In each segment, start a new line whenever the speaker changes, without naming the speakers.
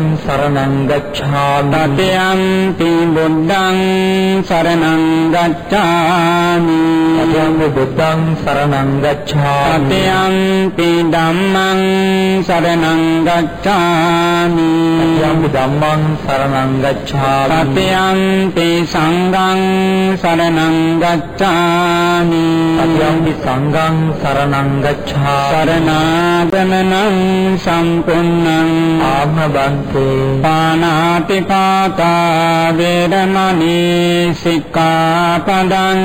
ධම්මං සරණං ගච්ඡාමි.
තතියම්පි බුද්ධං සරණං ගච්ඡාමි.
තතියම්පි බුද්ධං සරණං ගච්ඡාමි.
තතියම්පි ධම්මං සරණං ගච්ඡාමි.
තතියම්පි ධම්මං සරණං ගච්ඡාමි.
තතියම්පි සංඝං සරණං ගච්ඡාමි.
තතියම්පි සංඝං සරණං ගච්ඡාමි.
සරණාගමනං සම්පුන්නං
ආමබන්තේ
පානාති පාතා වේරමණී සික්ඛාපදං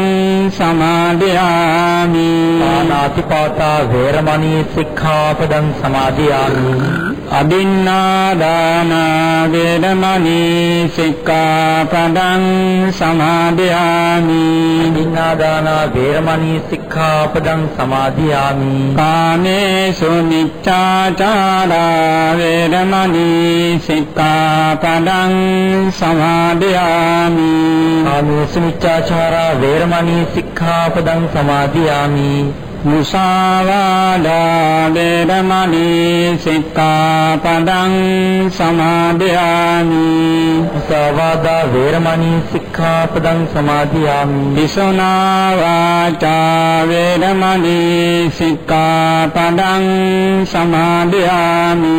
සමාදියාමි.
පානාතිපාතා වේරමණී සික්ඛාපදං සමාදියාමි.
අදින්නාදාන වේරමණී සික්ඛාපදං සමාදියාමි.
දින්නාදාන වේරමණී සික්ඛාපදං සමාදියාමි.
කාමේසු මිච්ඡාචාරා වේරමණී සික්ඛාපදං සමාදියාමි.
කාමේසු මිච්ඡාචාරා වේරමණී සික්ඛාපදං සමාදියාමි
මුසාවාදා වේරමණී සික්ඛාපදං සමාදියාමි.
සවාදා වේරමණී සික්ඛාපදං සමාදියාමි.
විසුනා වාචා වේරමණී සික්ඛාපදං සමාදියාමි.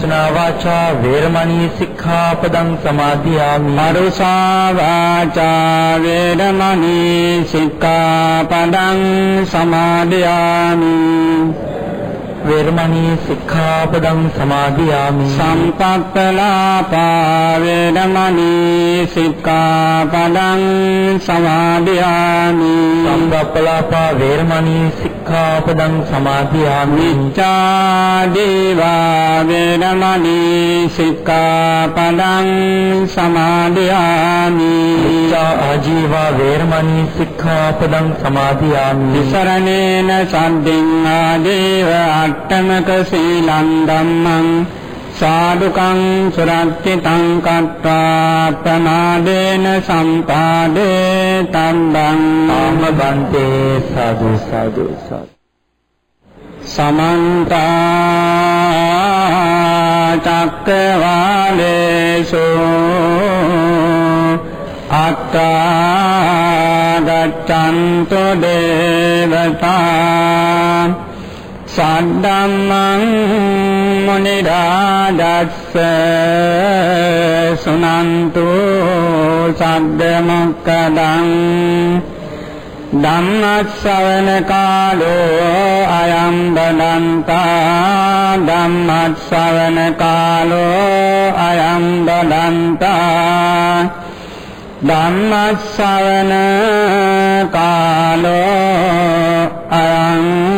සුනා වාචා වේරමණී සික්ඛාපදං සමාදියාමි.
අරුසා වාචා වේරමණී සික්ඛාපදං සමාදියාමි
වේරමණී සික්ඛාපදං සමාදියාමි।
සම්පත්තලාපා වේරමණී සික්ඛාපදං සමාදියාමි।
සම්බප්පලාපා වේරමණී සික්ඛාපදං සමාදියාමි
මිච්ඡාදීවා වේරමණී සික්ඛාපදං සමාදියාමි
මිච්ඡා ආජීවා වේරමණී සික්ඛාපදං සමාදියාමි
විසරණේන සම්දින් ආදීව අට්ඨමක සීලං ධම්මං සාදුකං සුරක්ෂිතං කତ୍වා ප්‍රමාදේන සම්පාදේ තම්බං
ආම බන්තේ සාදු සාදු සාදු
සමන්ත චක්කවාලේසු අත්තා ගච්ඡන්තු දේවතා සද්දම්මං මුනි රාජස්ස සුනන්තු සද්ද මොක්කදං ධම්මස්සවන කාලෝ අයම් බදන්තා ධම්මස්සවන කාලෝ අයම් බදන්තා ධම්මස්සවන කාලෝ අයං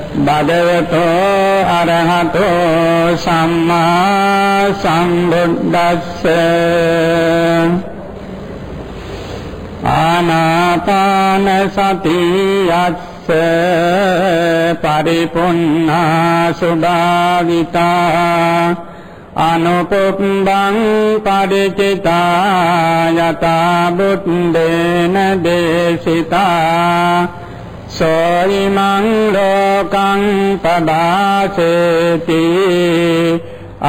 භගවතෝ අරහතෝ සම්මා සම්බුද්දස්ස. ආනාපාන සතියස්ස පරිපුන්නා සුභාවිතා අනුපුබ්බං පරිචිතා යතා බුද්දේන දේශිතා. සෝයිමං ලෝකං පදාසේති।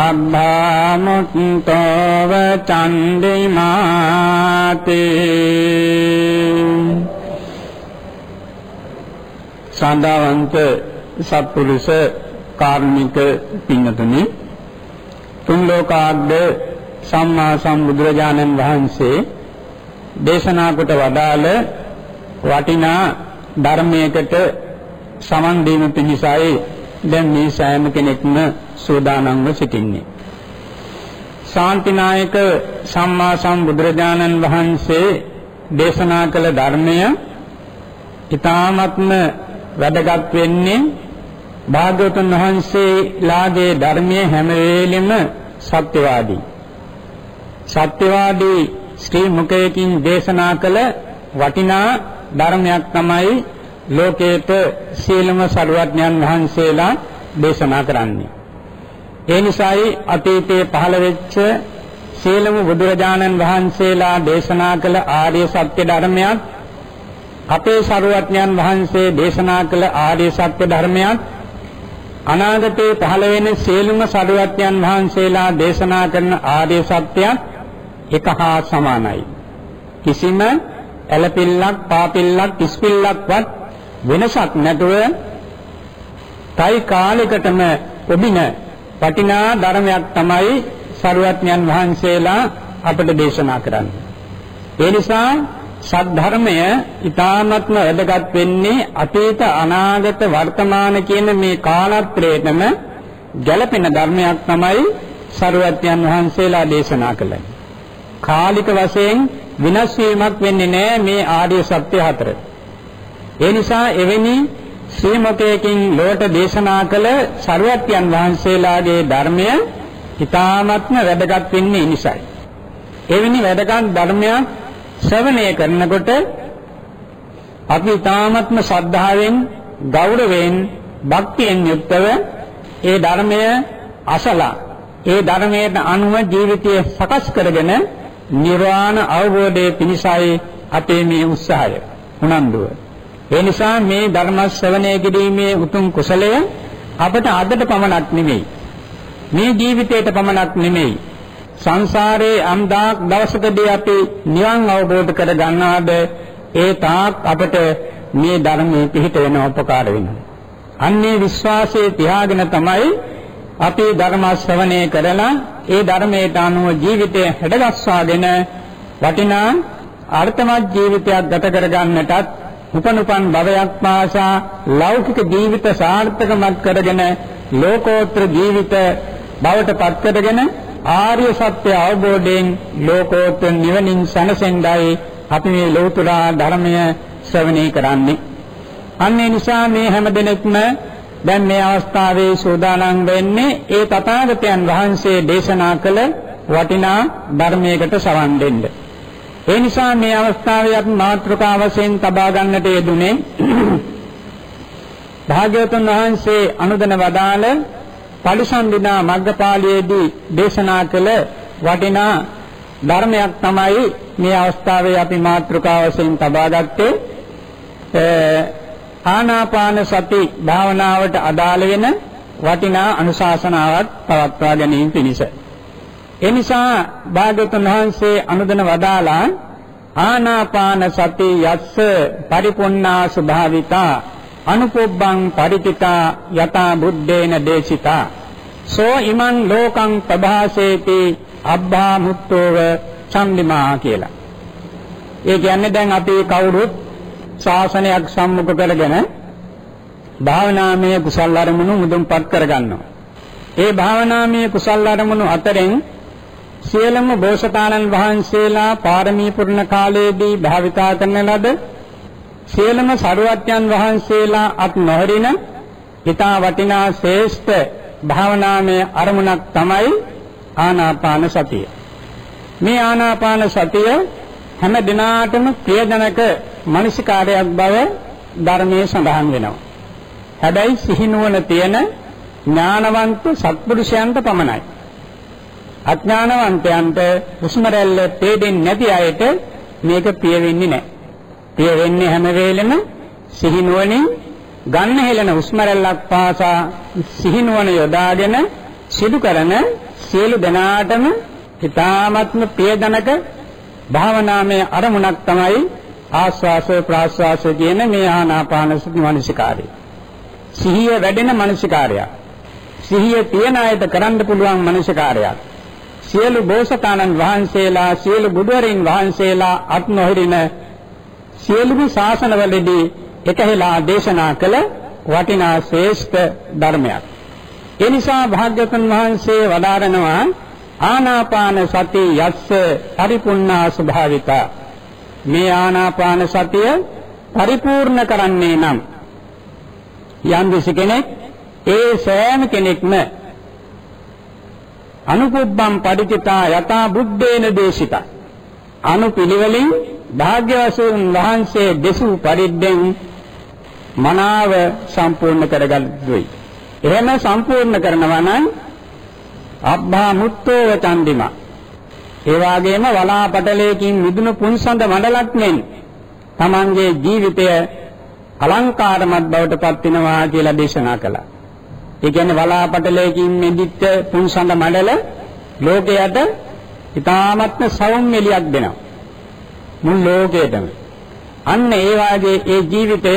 අබ්බාමුත්තව චන්දිමාති සඳවන්ත සත්පුරුෂ කාර්මික පින්නතුනි තුන් ලෝකාග්ද සම්මා සම්බුදුරජාණන් වහන්සේ දේශනා කොට වදාළ වටිනා ධර්මයකට සමන් දීම පිණිසයි දැන් මේ සෑම කෙනෙක්ම සූදානම්ව සිටින්නේ. ශාන්තිනායක සම්මා සම්බුදුරජාණන් වහන්සේ දේශනා කළ ධර්මය ඊ타ත්ම වැදගත් වෙන්නේ භාග්‍යවතුන් වහන්සේලාගේ ධර්මයේ හැම වෙලෙම සත්‍යවාදී. සත්‍යවාදී ශ්‍රී මුඛයකින් දේශනා කළ වටිනා ධර්මයක් තමයි ලෝකේට සීලම සරුවඥන් වහන්සේලා දේශනා කරන්නේ. ඒ නිසායි අතීතයේ පහළ වෙච්ච සීලම බුදුරජාණන් වහන්සේලා දේශනා කළ ආර්ය සත්‍ය ධර්මයක් අපේ සරුවඥන් වහන්සේ දේශනා කළ ආර්ය සත්‍ය ධර්මයක් අනාගතයේ පහළ වෙන සීලම සරුවඥන් වහන්සේලා දේශනා කරන ආර්ය සත්‍යයක් එක හා සමානයි. කිසිම ඇලපිල්ලක්, පාපිල්ලක්, කිස්පිල්ලක්වත් වෙනසක් නැතුව තයි කාලයකටම ඔබින වටිනා ධර්මයක් තමයි සරුවත්ඥන් වහන්සේලා අපට දේශනා කරන්නේ. ඒ නිසා සද්ධර්මය ඊ타ත්ම වැදගත් වෙන්නේ අතීත අනාගත වර්තමාන කියන මේ කාලත්‍රයේතම ගැළපෙන ධර්මයක් තමයි සරුවත්ඥන් වහන්සේලා දේශනා කළේ. කාලික වශයෙන් විනාශ වීමක් වෙන්නේ නැහැ මේ ආර්ය සත්‍ය හතර. ඒ නිසා එවැනි ශ්‍රීමකයකින් ලෝට දේශනා කළ සරුවත්යන් වහන්සේලාගේ ධර්මය ඊ타ත්ම වැදගත් වෙන්නේ නිසයි. එවැනි වැදගත් ධර්මයක් ශ්‍රවණය කරනකොට අපි ඊ타ත්ම ශ්‍රද්ධාවෙන් ගෞරවයෙන් භක්තියෙන් යුක්තව ඒ ධර්මය අසලා ඒ ධර්මයට අනුව ජීවිතය සකස් කරගෙන නිර්වාණ අවබෝධයේ පිණිසයි අපේ මේ උත්සාහය උනන්දුව. ඒ නිසා මේ ධර්ම ශ්‍රවණය කිරීමේ උතුම් කුසලය අපට අදට පමණක් නෙමෙයි. මේ ජීවිතයට පමණක් නෙමෙයි. සංසාරේ අම්දාක් දවසකදී අපි නිවන් අවබෝධ කර ගන්නාද ඒ තාක් අපට මේ ධර්මයේ පිහිට වෙන උපකාර වෙනවා. අන්නේ විශ්වාසයේ තියාගෙන තමයි අපි ධර්ම ශ්‍රවණය කරලා ඒ ධර්මයට අනුව ජීවිතය හැඩගස්වාගෙන වටිනා අර්ථමත් ජීවිතයක් ගත කර ගන්නටත් උපනුපන් භවයක් පාසා ලෞකික ජීවිත සාර්ථකමත් කරගෙන ලෝකෝත්තර ජීවිත බවට පත් කරගෙන ආර්ය සත්‍ය අවබෝධයෙන් ලෝකෝත්තර නිවනින් සැනසෙන්නයි අපි මේ ලෞතර ධර්මය ශ්‍රවණය කරන්නේ. අන්නේ නිසා මේ හැම දිනෙකම දැන් මේ අවස්ථාවේ සෝදානම් වෙන්නේ ඒ තථාගතයන් වහන්සේ දේශනා කළ වටිනා ධර්මයකට සවන් දෙන්න. ඒ නිසා මේ අවස්ථාවේ අපි මාතෘකා වශයෙන් තබා ගන්නට යෙදුනේ භාග්‍යවතුන් වහන්සේ අනුදන වදාළ පරිසම්දිනා මග්ගපාළියේදී දේශනා කළ වටිනා ධර්මයක් තමයි මේ අවස්ථාවේ අපි මාතෘකා වශයෙන් තබා ගත්තේ ආනාපාන සති භාවනාවට අදාළ වෙන වටිනා අනුශාසනාවක් පවත්වා ගැනීම පිණිස. ඒ නිසා භාග්‍යවතුන් වහන්සේ අනුදන වදාලා ආනාපාන සති යස්ස පරිපොන්නා ස්වභාවිතා අනුපොබ්බං පරිචිතා යතා බුද්දේන දේශිතා සෝ ඉමං ලෝකං ප්‍රභාසේති අබ්බා මුත්තෝව සම්දිමා කියලා. ඒ කියන්නේ දැන් අපි කවුරුත් ශාසනයක් සම්මුඛ කරගෙන භාවනාමය කුසල් අරමුණු මුදුන්පත් කරගන්නවා. ඒ භාවනාමය කුසල් අරමුණු අතරින් සියලුම බෝසතාණන් වහන්සේලා පාරමී පුරණ කාලයේදී භාවිතා කරන ලද සියලුම සරුවත්යන් වහන්සේලා අත් නොහරින ඊතා වටිනා ශ්‍රේෂ්ඨ භාවනාමය අරමුණක් තමයි ආනාපාන සතිය. මේ ආනාපාන සතිය හැම දිනාටම ප්‍රියජනක මනසිකාරයක් බව ධර්මයේ සඳහන් වෙනවා. හැබැයි සිහිනුවන තියෙන ඥානවන්ත සත්පුරුෂයන්ට පමණයි. අඥානවන්තයන්ට හුස්ම රැල්ල තේදෙන්නේ නැති අයට මේක පිය වෙන්නේ නැහැ. පිය වෙන්නේ හැම වෙලෙම සිහිනුවණින් ගන්න හෙලන හුස්ම රැල්ලක් පාසා සිහිනුවණ යොදාගෙන සිදු කරන සියලු දනාටම ඊ타ත්ම ප්‍රියජනක භාවනාමය අරමුණක් තමයි ආස්වාස ප්‍රාස්වාස කියන මේ ආනාපාන සති මනසිකාරය. සිහිය වැඩෙන මනසිකාරයක්. සිහිය තියන අයට කරන්න පුළුවන් මනසිකාරයක්. සියලු බෝසතාණන් වහන්සේලා සියලු බුදුරයින් වහන්සේලා අත් නොහිරින සියලුම ශාසනවලදී එකහෙලා දේශනා කළ වටිනා ශ්‍රේෂ්ඨ ධර්මයක්. ඒ නිසා භාග්‍යවතුන් වහන්සේ වදාරනවා ආනාපාන සති යස්ස පරිපුන්නා ස්වභාවිතා මේ ආනාපාන සතිය පරිපූර්ණ කරන්නේ නම් යම් කෙනෙක් ඒ සෑම කෙනෙක්ම අනුපුබ්බම් පරිචිතා යතා බුද්දේන දේශිතා අනුපිළිවෙලින් භාග්‍යවතුන් වහන්සේ දෙසූ පරිද්දෙන් මනාව සම්පූර්ණ කරගන්නුයි. එහෙම සම්පූර්ණ කරනවා නම් අබ්බා මුත්තෝ චන්දිමා. ඒ වගේම වලාපටලයකින් විදුණු පුන්සඳ මඩලක් මෙන් තමන්ගේ ජීවිතය අලංකාරමත් බවට පත් වෙනවා කියලා දේශනා කළා. ඒ කියන්නේ වලාපටලයකින් මෙදිච්ච පුන්සඳ මඩල ලෝකයට ඊ타මත්ම සෞම්‍යලියක් දෙනවා. මුල් ලෝකයටම. අන්න ඒ වාගේ ඒ ජීවිතය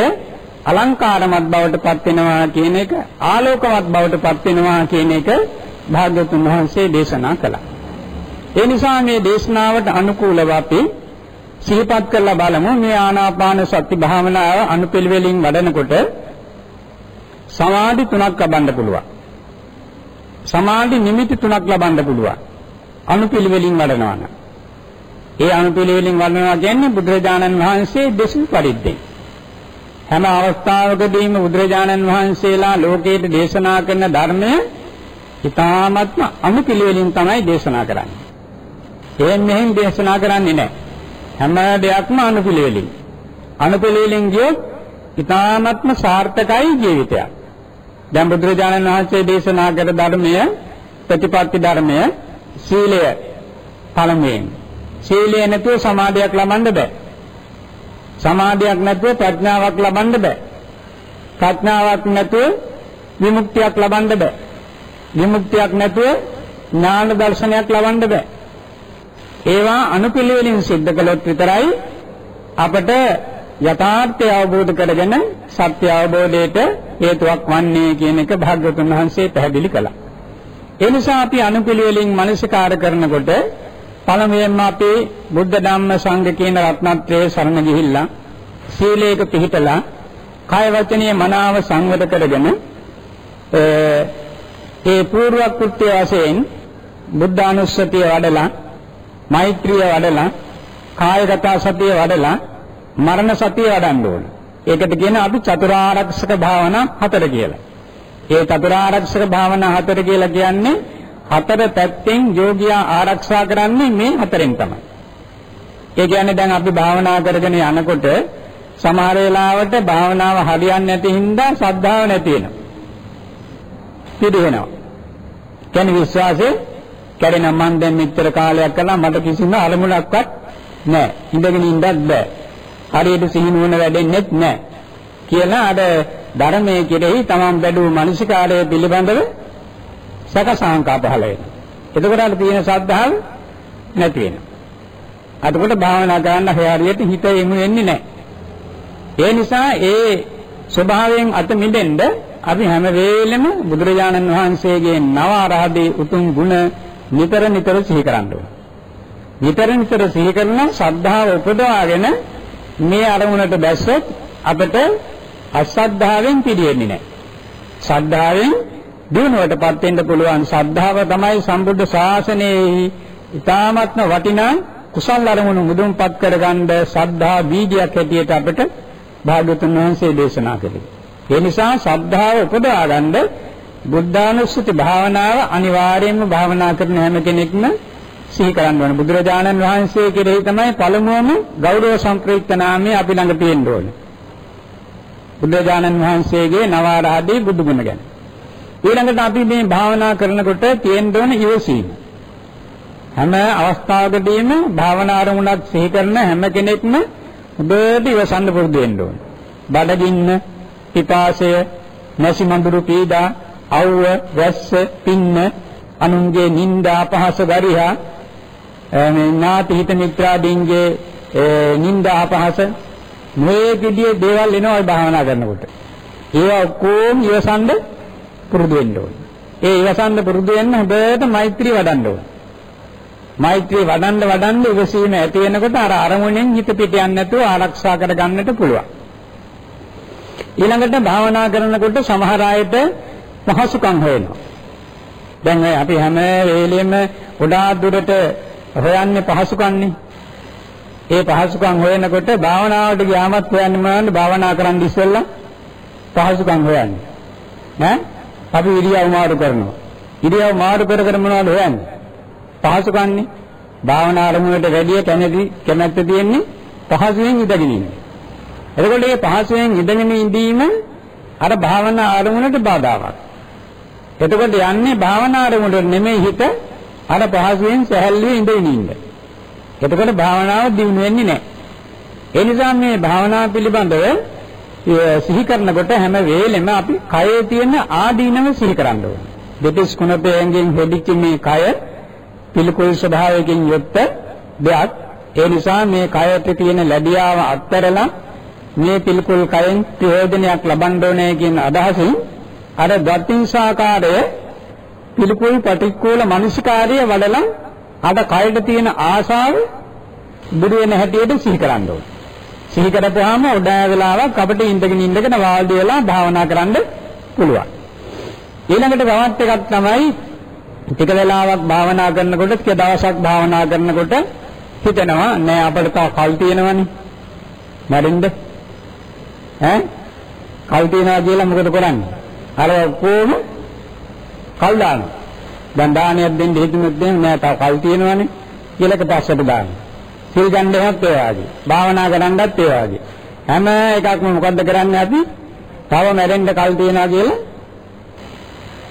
අලංකාරමත් බවට පත් වෙනවා කියන එක ආලෝකමත් බවට පත් වෙනවා කියන එක භාග්‍යතුන් වහන්සේ දේශනා කළා. ඒ නිසා මේ දේශනාවට අනුකූලව අපි සිහිපත් කරලා බලමු මේ ආනාපාන සති භාවනාව අනුපිළිවෙලින් වඩනකොට සමාධි තුනක් ලබන්න පුළුවන්. සමාධි නිමිති තුනක් ලබන්න පුළුවන්. අනුපිළිවෙලින් වඩනවා නම්. ඒ අනුපිළිවෙලින් වඩනවා කියන්නේ බුදුරජාණන් වහන්සේ දෙසූ පරිද්දෙන්. හැම අවස්ථාවකදීම බුදුරජාණන් වහන්සේලා ලෝකයට දේශනා කරන ධර්මය ඊ타ත්ම අනුපිළිවෙලින් තමයි දේශනා කරන්නේ. එහෙන් මෙහෙන් දේශනා කරන්නේ නැහැ. හැම දෙයක්ම අනුපිළිවෙලින්. අනුපිළිවෙලින් ගියොත් ඊ타ත්ම සාර්ථකයි ජීවිතයක්. දැන් බුදුරජාණන් වහන්සේ දේශනා කර ධර්මය ප්‍රතිපත්ති ධර්මය සීලය පළමුවෙන්. සීලය නැතුව සමාධියක් ලබන්න බෑ. සමාධියක් නැතුව ප්‍රඥාවක් ලබන්න බෑ. ප්‍රඥාවක් නැතුව විමුක්තියක් ලබන්න බෑ. විමුක්තියක් නැතුව ඥාන දර්ශනයක් ලබන්න බෑ. ඒවා අනුපිළිවෙලින් සිද්ධ කළොත් විතරයි අපට යථාර්ථය අවබෝධ කරගෙන සත්‍ය අවබෝධයට හේතුවක් වන්නේ කියන එක භාග්‍යවතුන් වහන්සේ පැහැදිලි කළා. ඒ නිසා අපි අනුපිළිවෙලින් මනසිකාර කරනකොට පළමුවෙන්ම අපි බුද්ධ ධම්ම සංඝ කියන රත්නත්‍රයේ සරණ ගිහිල්ලා සීලයක පිහිටලා කාය වචනීය මනාව සංවර කරගෙන ඒ පූර්ව කෘත්‍ය වශයෙන් බුද්ධානුස්සතිය වඩලා මෛත්‍රිය වඩලා කායගත සතිය වඩලා මරණ සතිය වඩන්න ඕන. ඒකට කියන අපි චතුරාර්යක්ෂක භාවනා හතර කියලා. ඒ චතුරාර්යක්ෂක භාවනා හතර කියලා කියන්නේ හතර පැත්තෙන් යෝගියා ආරක්ෂා කරන්නේ මේ හතරෙන් තමයි. ඒ කියන්නේ දැන් අපි භාවනා කරගෙන යනකොට සමහර වෙලාවට භාවනාව හරියන්නේ නැති හින්දා ශ්‍රද්ධාව නැති වෙනවා. පිටු වෙනවා. කියන්නේ විශ්වාසය කැඩෙන මන් දැන් මෙච්චර කාලයක් කළා මට කිසිම අරමුණක්වත් නැහැ. ඉඳගෙන ඉන්නත් බෑ. හරියට සිහිනුවන වැඩෙන්නේත් නැහැ. කියලා අර ධර්මයේ කෙරෙහි තමන් බැලූ මානසිකාරය පිළිබඳව සැක සංකා පහළ වෙනවා. එතකොට අර තියෙන ශ්‍රද්ධාව නැති වෙනවා. අතකොට භාවනා කරන්න හරියට හිත එමු වෙන්නේ නැහැ. ඒ නිසා ඒ ස්වභාවයෙන් අත මිදෙන්න අපි හැම වෙලෙම බුදුරජාණන් වහන්සේගේ නව ආරාධේ උතුම් ගුණ නිතර නිතර සිහි කරන්න ඕන. නිතර නිතර සිහි කරන ශ්‍රද්ධාව උපදවාගෙන මේ අරමුණට බැස්සොත් අපිට අශ්‍රද්ධාවෙන් පිළිෙන්නේ නැහැ. ශ්‍රද්ධාවෙන් දිනුවටපත් වෙන්න පුළුවන් ශ්‍රද්ධාව තමයි සම්බුද්ධ ශාසනයේ ඊ타ත්ම වටිනා කුසල් අරමුණු මුදුන්පත් කරගන්න ශ්‍රද්ධා බීජයක් හැටියට අපිට භාග්‍යතුන් වහන්සේ දේශනා කළේ. ඒ නිසා ශ්‍රද්ධාව උපදවා ගන්න බුද්ධානුස්සති භාවනාව අනිවාර්යයෙන්ම භාවනා කරන හැම කෙනෙක්ම සිහි කරන්න ඕනේ. බුදුරජාණන් වහන්සේ කෙරෙහි තමයි පළමුවම ගෞරව සම්ප්‍රයුක්ත නාමය අපි ළඟ තියෙන්න ඕනේ. බුදුරජාණන් වහන්සේගේ නවාරාදී බුදු ගුණ ගැන. ඊළඟට අපි මේ භාවනා කරනකොට තියෙන්න ඕන ඉවසීම. හැම අවස්ථාවකදීම භාවනා අරමුණක් සිහි කරන හැම කෙනෙක්ම හොඳට ඉවසන්න පුරුදු වෙන්න ඕනේ. බඩගින්න, පිපාසය, නැසි මඳුරු පීඩා, අව්ව වැස්ස පින්න අනුන්ගේ නිନ୍ଦා අපහාස ගරිහා මේ ඥාති හිත මිත්‍රාදීන්ගේ නිନ୍ଦා අපහාස නොයේකදී දේවල් එනවා භාවනා කරනකොට. ඒවා ඔක්කොම ඉවසන්ඩ පුරුදු වෙන්න ඕනේ. ඒ ඉවසන්ඩ පුරුදු වෙන්න හොඳට මෛත්‍රී වඩන්න ඕනේ. මෛත්‍රී වඩන්න වඩන්න ඉවසීම ඇති වෙනකොට අර අරමුණෙන් හිත පිට යන්නේ නැතුව ආරක්ෂා කරගන්නට පුළුවන්. ඊළඟට භාවනා කරනකොට සමහර අයට පහසුකම් හොයනවා. දැන් අපි හැම වෙලෙම ගොඩාක් දුරට හොයන්නේ පහසුකම්නේ. ඒ පහසුකම් හොයනකොට භාවනාවට ගියාමත් හොයන්නේ මොනවද? භාවනා කරන්න ඉස්සෙල්ලා පහසුකම් හොයන්නේ. නෑ? අපි ඉරියව් මාරු කරනවා. ඉරියව් මාරු කර කර මොනවද හොයන්නේ? පහසුකම්නේ. භාවනා අරමුණට වැඩිය කැමැති කැමැත්ත තියෙන්නේ පහසුවෙන් ඉඳගෙන ඉන්න. එතකොට මේ පහසුවෙන් ඉඳගෙන ඉඳීම අර භාවනා අරමුණට බාධාවක්. එතකොට යන්නේ භාවනා අරමුණට නෙමෙයි හිත අර පහසුවෙන් සැහැල්ලුවේ ඉඳගෙන ඉන්න. එතකොට භාවනාව දියුණු වෙන්නේ නැහැ. ඒ නිසා මේ භාවනාව පිළිබඳව සිහි කරනකොට හැම වෙලෙම අපි කයේ තියෙන ආදීනව සිහි කරන්න ඕනේ. දෙතිස් කුණපයෙන් හෙදිච්ච මේ කය පිළිකුල් ස්වභාවයෙන් යුක්ත දෙයක්. ඒ නිසා මේ කයට තියෙන ලැබියාව අත්තරලා මේ පිළිකුල් කයෙන් ප්‍රයෝජනයක් ලබන්න ඕනේ කියන අදහසින් අර ගතිංසාකාරය පිළිකුල් ප්‍රතිකූල මනසිකාර්ය වඩලා අද කයට තියෙන ආශාව බුදු වෙන හැටියට සිහි කරන්න ඕනේ. සිහි කරපුවාම ඔඩෑ වෙලාවක් අපිට ඉඳගෙන ඉඳගෙන වාල්දි වෙලා භාවනා කරන්න පුළුවන්. ඊළඟට ගමත් එකක් තමයි ටික වෙලාවක් භාවනා කරනකොට ටික දවසක් භාවනා කරනකොට හිතෙනවා නෑ අපිට තා කල් තියෙනවනේ. මැරෙන්න. ඈ කල් තියනවා කියලා මොකද කරන්නේ? අර කොහොම කල් දානවා. දැන් දානයක් දෙන්න හිතුනොත් දැන් නෑ තා කල් තියෙනවනේ කියලා කතාසට දානවා. සිල් ගන්නවත් ඒ වගේ. භාවනා කරන්නත් ඒ වගේ. හැම එකක්ම මොකද්ද කරන්නේ අපි? තව මැරෙන්න කල් තියනවා කියලා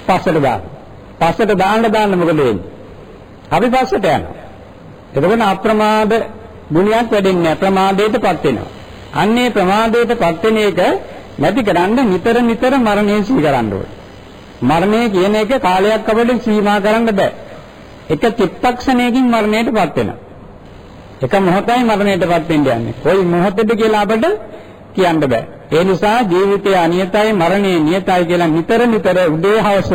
පස්සට දානවා. පස්සට දාන්න දාන්න මොකද වෙන්නේ? අපි පස්සට යනවා. එතකොට අප්‍රමාද ගුණයක් වැඩෙන්නේ අප්‍රමාදයටපත් වෙනවා. අන්නේ ප්‍රමාදයටපත් වෙන එක නැති කරන්න නිතර නිතර මරණය සිහි කරන්න ඕනේ. මරණය කියන එක කාලයක් අපිට සීමා කරන්න බෑ. එක චිත්තක්ෂණයකින් මරණයටපත් වෙනවා. එක මොහොතයි මරණයටපත් වෙන්න යන්නේ. කොයි මොහොතද කියලා අපිට කියන්න බෑ. ඒ නිසා ජීවිතය අනියතයි මරණය නියතයි කියලා නිතර නිතර උදේ හවස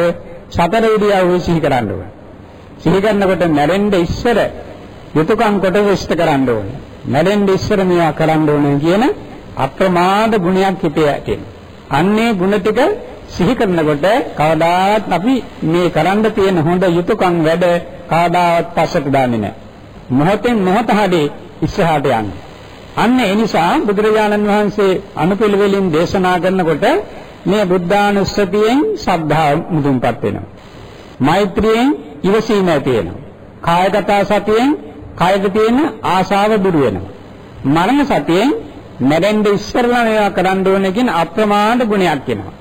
සතර ඉරියව්ව සිහි කරන්න ඕනේ. සිහි කරනකොට මැරෙන්න ඉස්සර යුතුයකම් කොට විශ්ත කරන්න ඕනේ. මැරෙන්න ඉස්සර මේවා කරන්න ඕනේ කියන අප්‍රමාද ගුණයක් හිතේ ඇතින්. අන්නේ ගුණ ටික සිහි කරනකොට කවදාවත් අපි මේ කරන්න තියෙන හොඳ යුතුයකම් වැඩ කවදාවත් පස්සට දාන්නේ නැහැ. මොහොතෙන් මොහොත හදේ ඉස්සරහට යන්නේ. අන්න ඒ නිසා බුදුරජාණන් වහන්සේ අනුපිළිවෙලින් දේශනා කරනකොට මේ බුද්ධානුස්සතියෙන් ශ්‍රද්ධාව මුදුන්පත් වෙනවා. මෛත්‍රියෙන් ඉවසීම ඇති වෙනවා. කායගත සතියෙන් කායද තියෙන ආශාව දුරු වෙනවා. මරණ සතියෙන් මැරෙන්න ඉස්සරලා මේවා කරන්න ඕනේ කියන අප්‍රමාණ ගුණයක් වෙනවා.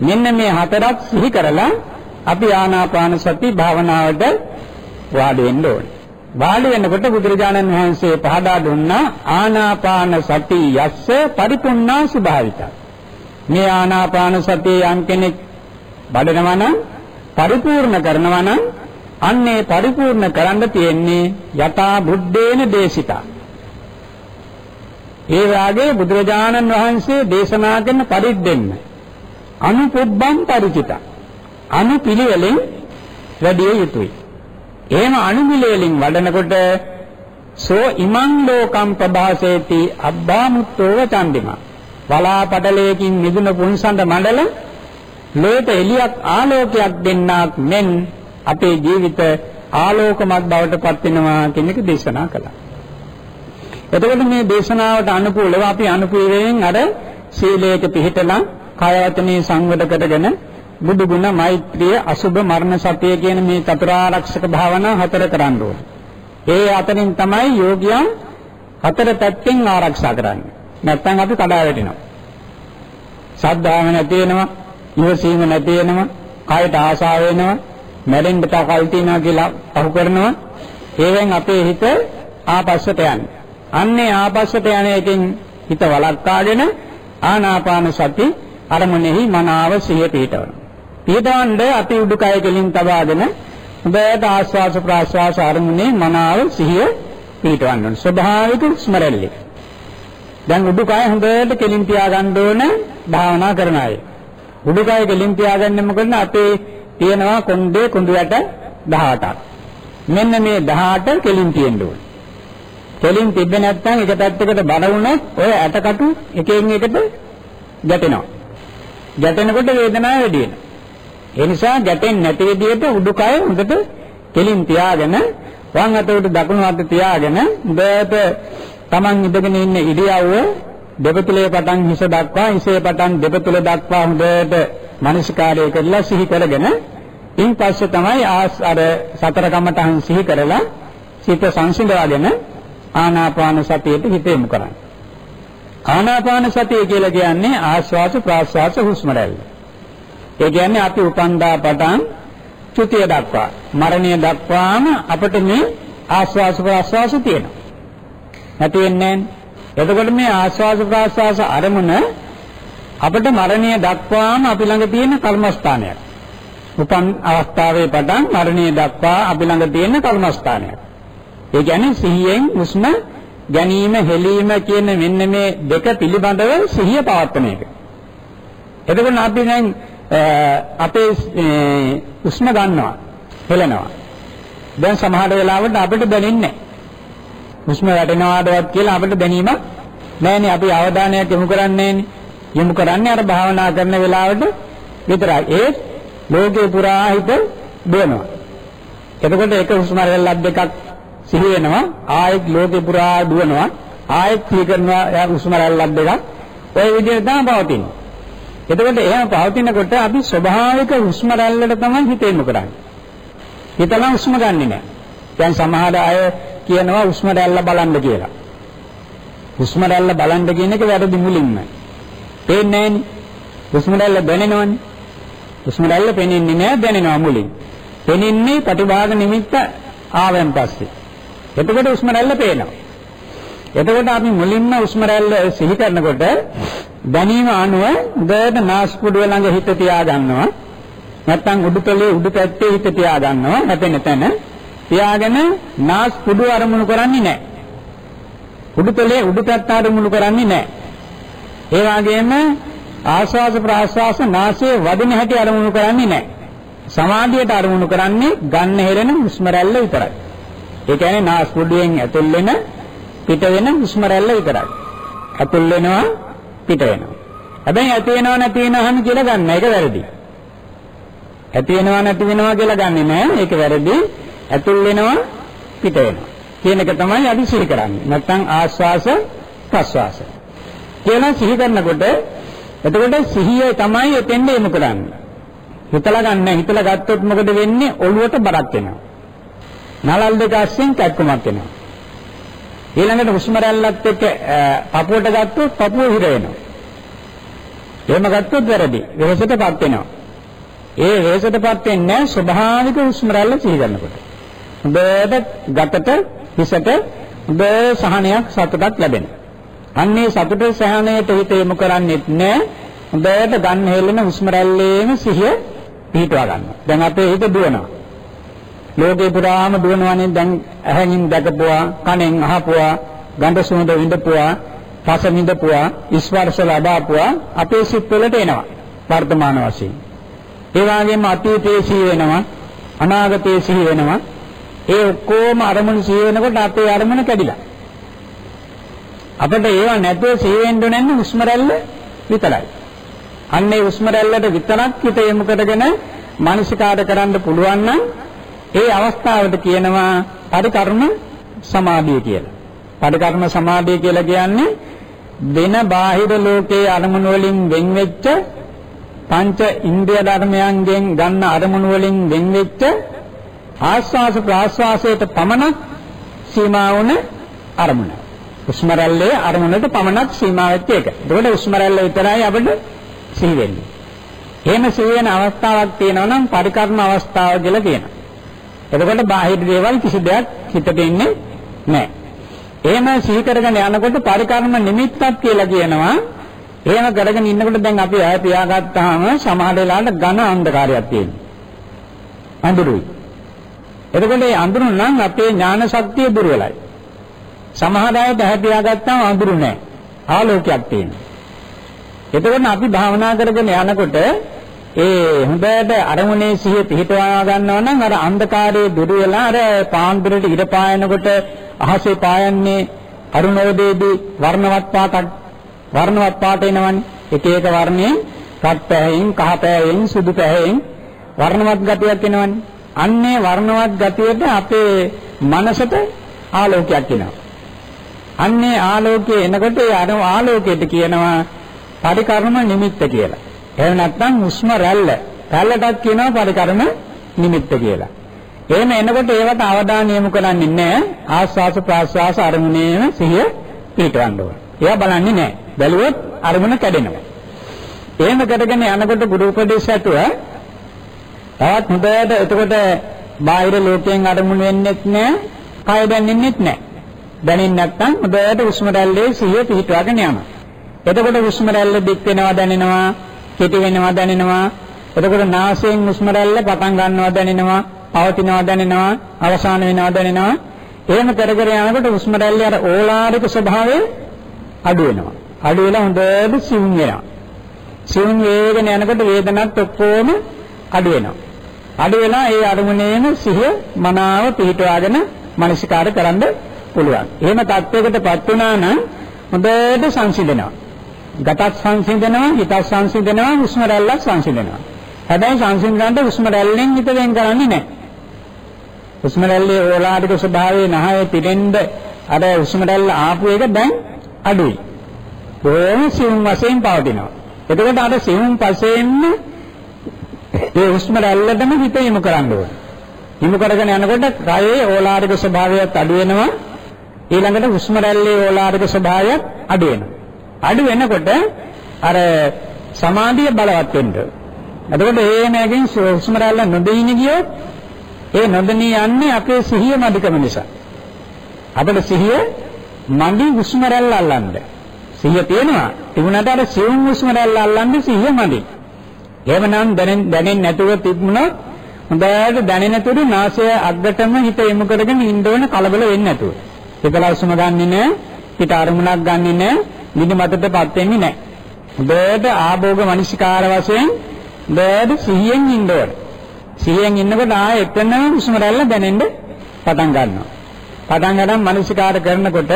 මෙන්න මේ හතරක් සිහි කරලා අපි ආනාපාන සති භාවනාවට වාඩි වෙන්න ඕනේ. වාඩි වෙනකොට බුදුරජාණන් වහන්සේ පහදා දුන්නා ආනාපාන සති යස්ස පරිපුන්නා ස්වභාවිතා. මේ ආනාපාන සතිය යම් කෙනෙක් වඩනවා නම් පරිපූර්ණ කරනවා නම් අන්නේ පරිපූර්ණ කරන්න තියෙන්නේ යථා බුද්ධේන දේශිතා. ඒ වාගේ බුදුරජාණන් වහන්සේ දේශනා කරන පරිද්දෙන්න අනුපුබ්බම් ಪರಿචිතා. අනුපිළිවෙලින් වැඩි යුතුයි. එහෙම අනුමිලෙලින් වඩනකොට සෝ ඉමං ලෝකම් ප්‍රභාසේති අබ්බාමුත්තෝව චන්දිමා වලාපටලයකින් මිදුන පුන්සඳ මණ්ඩල ලෝක එලියක් ආලෝකයක් දෙන්නාක් මෙන් අපේ ජීවිත ආලෝකමත් බවට පත් වෙනවා කියන එක දේශනා කළා. එතකොට මේ දේශනාවට අනුකූලව අපි අනුකූලයෙන් අර සීලයක පිළිපදලා කායවචනේ සංවද කරගෙන බුදු ගුණ මෛත්‍රිය අසුබ මරණ සතිය කියන මේ චතුරාර්යක්ෂක භාවනා හතර කරන්න ඕනේ. ඒ අතරින් තමයි යෝගියා හතර පැත්තෙන් ආරක්ෂා කරන්නේ. නැත්නම් අපි කඩා වැටෙනවා. සද්ධාව නැති වෙනවා, ඉවසීම නැති වෙනවා, කායට ආසාව වෙනවා, මැරෙන්න තකල් තියනවා කියලා අහු කරනවා. ඒවෙන් අපේ හිත ආපස්සට යන්නේ. අන්නේ ආපස්සට යන එකෙන් හිත වළක්වාගෙන ආනාපාන සති අරමුණෙහි මනාව සිහිය පිටවනවා. පිටවන්න අපි උඩුකය කෙලින් තබාගෙන හොඳට ආස්වාස ප්‍රාස්වාස අරමුණේ මනාව සිහිය පිටවන්න ඕන. ස්වභාවික ස්මරණලි. දැන් උඩුකය හොඳට කෙලින් තියාගන්න ඕන භාවනා කරන අය. උඩුකය කෙලින් තියාගන්නේ මොකද අපේ තියෙනවා කොණ්ඩේ කුඳු යට 18ක්. මෙන්න මේ 18 කෙලින් තියෙන්න ඕන. කෙලින් තිබ්බේ නැත්නම් එක පැත්තකට බර වුණොත් ඔය ඇටකටු එකෙන් එකට ගැටෙනවා. ගැටෙනකොට වේදනාව වැඩි වෙනවා. ඒ නිසා ගැටෙන්නේ නැති විදිහට උඩුකය හොඳට කෙලින් තියාගෙන වම් අත උඩ දකුණු අත තියාගෙන හොඳට Taman ඉඳගෙන ඉන්න ඉරියව්ව දෙපතුලේ පටන් හිස දක්වා හිසේ පටන් දෙපතුල දක්වා හොඳට මනසිකාරය කරලා සිහි කරගෙන ඉන් පස්සේ තමයි ආස් අර සතර කමතහන් සිහි කරලා සිත සංසිඳවාගෙන ආනාපාන සතියට හිත යොමු කරන්න. ආනාපාන සතිය කියලා කියන්නේ ආශ්වාස ප්‍රාශ්වාස හුස්ම රැල්ල. ඒ කියන්නේ අපි උපන්දා පටන් චුතිය දක්වා මරණය දක්වාම අපිට මේ ආශ්වාස ප්‍රාශ්වාස තියෙනවා. නැති වෙන්නේ එතකොට මේ ආශ්වාස ප්‍රාශ්වාස අරමුණ අපිට මරණය දක්වාම අපි ළඟ තියෙන කර්මස්ථානයක්. උපන් අවස්ථාවේ පටන් මරණය දක්වා අපි ළඟ තියෙන කර්මස්ථානයක්. ඒ කියන්නේ සිහියෙන් හුස්ම ගැනීම හෙලීම කියන මෙන්න මේ දෙක පිළිබඳව සිහිය පවත්වන එක. එතකොට අපි දැන් අපේ හුස්ම ගන්නවා හෙලනවා. දැන් සමහර වෙලාවට අපිට දැනෙන්නේ හුස්ම වැටෙනවාදවත් කියලා අපිට දැනීමක් නැහැනේ අපි අවධානයක් යොමු කරන්නේ යොමු කරන්නේ අර භාවනා කරන වෙලාවට විතරයි. ඒ ලෝකේ පුරා හිත දුවනවා. එතකොට එක හුස්ම රැල්ලක් දෙකක් සිහි වෙනවා ආයෙත් ලෝකේ පුරා දුවනවා ආයෙත් සිහි කරනවා එයා හුස්ම රැල්ලක් දෙකක් ඔය විදිහට තමයි පවතින්නේ. එතකොට එහෙම පවතිනකොට අපි ස්වභාවික හුස්ම රැල්ලට තමයි හිත යොමු කරන්නේ. හිතලා හුස්ම ගන්නෙ නෑ. දැන් සමහර අය කියනවා හුස්ම රැල්ල බලන්න කියලා. හුස්ම රැල්ල බලන්න කියන එක වැරදි මුලින්ම. පේන්නේ නෑනේ. හුස්ම රැල්ල දැනෙනවනේ. හුස්ම රැල්ල පෙනෙන්නේ නෑ දැනෙනවා මුලින්. පෙනෙන්නේ ප්‍රතිභාග නිමිත්ත ආවෙන් පස්සේ. එතකොට හුස්ම රැල්ල පේනවා. එතකොට අපි මුලින්ම හුස්ම රැල්ල සිහි කරනකොට දැනීම අනුව දෙයට නාස්පුඩුව ළඟ හිත තියා ගන්නවා. නැත්නම් උඩුතලයේ උඩු පැත්තේ හිත තියා ගන්නවා. හැපෙන තැන තියාගෙන නාස්පුඩුව අරමුණු කරන්නේ නැහැ. උඩුතලයේ උඩු පැත්ත අරමුණු කරන්නේ නැහැ. ඒ වගේම ආශ්වාස ප්‍රාශ්වාස නාසයේ වදින හැටි අරමුණු කරන්නේ නැහැ. සමාධියට අරමුණු කරන්නේ ගන්න හෙරෙන හුස්ම රැල්ල විතරයි. ඒ කියන්නේ නාස්පුඩුවෙන් ඇතුල් වෙන පිට වෙන හුස්ම රැල්ල විතරයි. ඇතුල් වෙනවා පිට වෙනවා. හැබැයි ඇති වෙනව නැති වෙනවම කියලා ගන්න එක වැරදි. ඇති වෙනව නැති වෙනවා කියලා ගන්නෙ නෑ ඒක වැරදි. ඇතුල් වෙනවා පිට වෙනවා. කියන එක තමයි අපි සිහි කරන්නේ. නැත්තම් ආස්වාස ප්‍රස්වාස. කියලා සිහි කරනකොට එතකොට සිහිය තමයි එතෙන්ද යොමු කරන්නේ. හිතලා ගන්න හිතලා ගත්තොත් මොකද වෙන්නේ? ඔළුවට බරක් වෙනවා. නලල් දෙක අස්සෙන් කැක්කමක් වෙනවා. ඊළඟට හුස්ම රැල්ලත් එක්ක පපුවට ගත්තොත් පපුව හිර වෙනවා. එහෙම ගත්තොත් වැරදි. වෙහසටපත් වෙනවා. ඒ වෙහසටපත් වෙන්නේ ස්වභාවික හුස්ම රැල්ල සිහි කරනකොට. හොඳට ගතට හිසට හොඳ සහනයක් සතුටක් ලැබෙනවා. අන්නේ සතුට සහනයට හිත යොමු කරන්නේත් නෑ. හොඳට ගන්න හෙලෙන හුස්ම රැල්ලේම සිහිය පිහිටවා ගන්නවා. දැන් අපේ හිත දුවනවා. ලෝකේ පුරාම දුවනවනේ දැන් ඇහෙන් දැකපුවා කනෙන් අහපුවා ගන්ධ සුවඳ විඳපුවා රස විඳපුවා ස්පර්ශ ලබාපුවා අපේ සිත් වලට එනවා වර්තමාන වශයෙන්. ඒ වගේම අතීතයේ සිහි වෙනවා අනාගතයේ සිහි වෙනවා. ඒ ඔක්කොම අරමුණු සිහි වෙනකොට අපේ අරමුණ කැඩිලා. අපිට ඒවා නැතුව සිහි වෙන්න නැන්නේ හුස්ම රැල්ල විතරයි. අන්නේ හුස්ම රැල්ලට විතරක් හිත යොමු කරගෙන මානසිකාර කරන්න පුළුවන් නම් ඒ අවස්ථාවට කියනවා පරිකර්ම සමාධිය කියලා. පරිකර්ම සමාධිය කියලා කියන්නේ වෙන බාහිර ලෝකයේ අරමුණු වලින් වෙන් වෙච්ච පංච ඉන්ද්‍රිය ධර්මයන්ගෙන් ගන්න අරමුණු වලින් වෙන් වෙච්ච ආස්වාස ප්‍රාස්වාසයට පමණක් සීමා වුණ අරමුණ. උස්මරල්ලේ අරමුණට පමණක් සීමා වෙච්ච එක. ඒකට උස්මරල්ල විතරයි අපිට සිහි වෙන්නේ. එහෙම සිහි වෙන අවස්ථාවක් තියෙනවා නම් පරිකර්ම අවස්ථාව කියලා කියනවා. එතකොට බාහිර දේවල් කිසි දෙයක් හිතට එන්නේ නැහැ. එහෙම සිහි කරගෙන යනකොට පරිකර්ම නිමිත්තක් කියලා කියනවා. එහෙම කරගෙන ඉන්නකොට දැන් අපි ආය පියාගත්තාම සමහර වෙලාවට ඝන අන්ධකාරයක් තියෙනවා. අඳුරුයි. එතකොට මේ අඳුරු නම් අපේ ඥාන ශක්තිය දුර්වලයි. සමහර අය දැහ පියාගත්තාම අඳුරු නැහැ. ආලෝකයක් තියෙනවා. එතකොට අපි භාවනා කරගෙන යනකොට ඒ හොඳට අරමුණේ සිහිය පිහිටවා ගන්නවා නම් අර අන්ධකාරයේ දුරු වෙලා අර පාන්දරට ඉර පායනකොට අහසේ පායන්නේ අරුණෝදේදී වර්ණවත් පාටක් වර්ණවත් පාට එනවනේ. එක එක වර්ණයෙන් රත් පැහැයෙන් කහ පැහැයෙන් සුදු පැහැයෙන් වර්ණවත් ගතියක් එනවනේ. අන්නේ වර්ණවත් ගතියට අපේ මනසට ආලෝකයක් එනවා. අන්නේ ආලෝකය එනකොට ඒ ආලෝකයට කියනවා පරිකර්ම නිමිත්ත කියලා. එහෙම නැත්නම් හුස්ම රැල්ල. රැල්ලටත් කියනවා පරිකරම නිමිත්ත කියලා. එහෙම එනකොට ඒවට අවධානය යොමු කරන්නේ නැහැ. ආස්වාස ප්‍රාස්වාස අරමුණේම සිහිය පිටවන්න ඕන. ඒවා බලන්නේ නැහැ. බැලුවොත් අරමුණ කැඩෙනවා. එහෙම කරගෙන යනකොට ගුරු උපදේශ ඇතුව තවත් හොඳට එතකොට බාහිර ලෝකයෙන් අරමුණු වෙන්නෙත් නැහැ. කය දැනෙන්නෙත් නැහැ. දැනෙන්නේ නැත්නම් හොඳට හුස්ම රැල්ලේ සිහිය පිටවගෙන යනවා. එතකොට හුස්ම රැල්ල දික් වෙනවා දැනෙනවා, කෙටි වෙනවා දැනෙනවා. එතකොට නාසයෙන් හුස්ම රැල්ල පටන් ගන්නවා දැනෙනවා, පවතිනවා දැනෙනවා, අවසාන වෙනවා දැනෙනවා. එහෙම කර කර යනකොට හුස්ම රැල්ලේ අර ඕලාරික ස්වභාවය අඩු වෙනවා. අඩු වෙලා හොඳට සිවුම් වෙනවා. සිවුම් වේගෙන යනකොට වේදනත් ඔක්කොම අඩු වෙනවා. අඩු වෙලා ඒ අරමුණේම සිහිය මනාව පිහිටවාගෙන මනසිකාර කරන්න පුළුවන්. එහෙම තත්වයකටපත් වුණා නම් හොඳට සංසිඳෙනවා. ගතත් සංසිඳෙනවා, හිතත් සංසිඳෙනවා, හුස්ම රැල්ලත් සංසිඳෙනවා. හැබැයි සංසිඳනට හුස්ම රැල්ලෙන් හිත වෙන් කරන්නේ නැහැ. හුස්ම රැල්ලේ ඕලාරික ස්වභාවයේ නහයේ පිටෙන්ද අර හුස්ම රැල්ල ආපු එක දැන් අඩුයි. බොහොම සිවුම් වශයෙන් පවතිනවා. එතකොට අර සිවුම් පසෙන්න ඒ හුස්ම රැල්ලටම හිත යොමු කරන්න ඕනේ. යොමු කරගෙන යනකොට කයේ ඕලාරික ස්වභාවයත් අඩු වෙනවා. ඊළඟට හුස්ම රැල්ලේ ඕලාරික ස්වභාවයත් අඩු වෙනවා. අඩු වෙනකොට අර සමාධිය බලවත් වෙන්න. එතකොට ඒ මේකෙන් හුස්ම රැල්ල නොදෙයින ගියොත් ඒ නොදෙනී යන්නේ අපේ සිහිය මදිකම නිසා. අපේ සිහිය මදි හුස්ම රැල්ල අල්ලන්න. සිහිය තියෙනවා. තිබුණාට අර සිවුම් හුස්ම රැල්ල අල්ලන්නේ සිහිය මදි. එහෙමනම් දැනෙන් දැනෙන්නේ නැතුව තිබුණොත් හොඳට දැනෙන තුරු නාසය අග්ගටම හිත යොමු කරගෙන ඉන්න ඕන කලබල වෙන්නේ නැතුව. හිතලා හුස්ම ගන්නෙ නෑ, හිත අරමුණක් ගන්නෙ නෑ, නිදි මතටපත් වෙන්නේ නෑ. හොඳට ආභෝග මනසිකාර වශයෙන් හොඳට සිහියෙන් ඉන්න ඕන. සිහියෙන් ඉන්නකොට ආයෙ එතන හුස්ම රැල්ල දැනෙන්න පටන් ගන්නවා. පටන් ගන්න මනසිකාර කරනකොට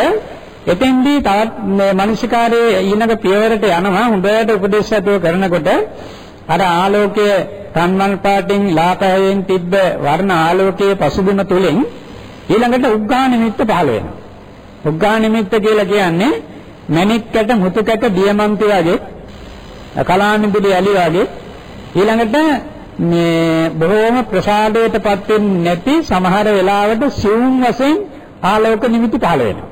එතෙන්දී තවත් මේ මනසිකාරයේ ඊළඟ පියවරට යනවා හොඳට උපදේශයතුව කරනකොට අර ආලෝකය රන්වන් පාටින් ලාපයෙන් තිබ්බ වර්ණ ආලෝකයේ පසුබිම තුලින් ඊළඟට උග්ඝා නිමිත්ත පහළ වෙනවා. උග්ඝා නිමිත්ත කියලා කියන්නේ මණික්කට මුතුකට දියමන්ති වගේ කලාමිදුලි ඇලි වගේ ඊළඟට මේ බොහෝම ප්‍රසාදයටපත් වෙන්නේ නැති සමහර වෙලාවට සිවුම් වශයෙන් ආලෝක නිමිති පහළ වෙනවා.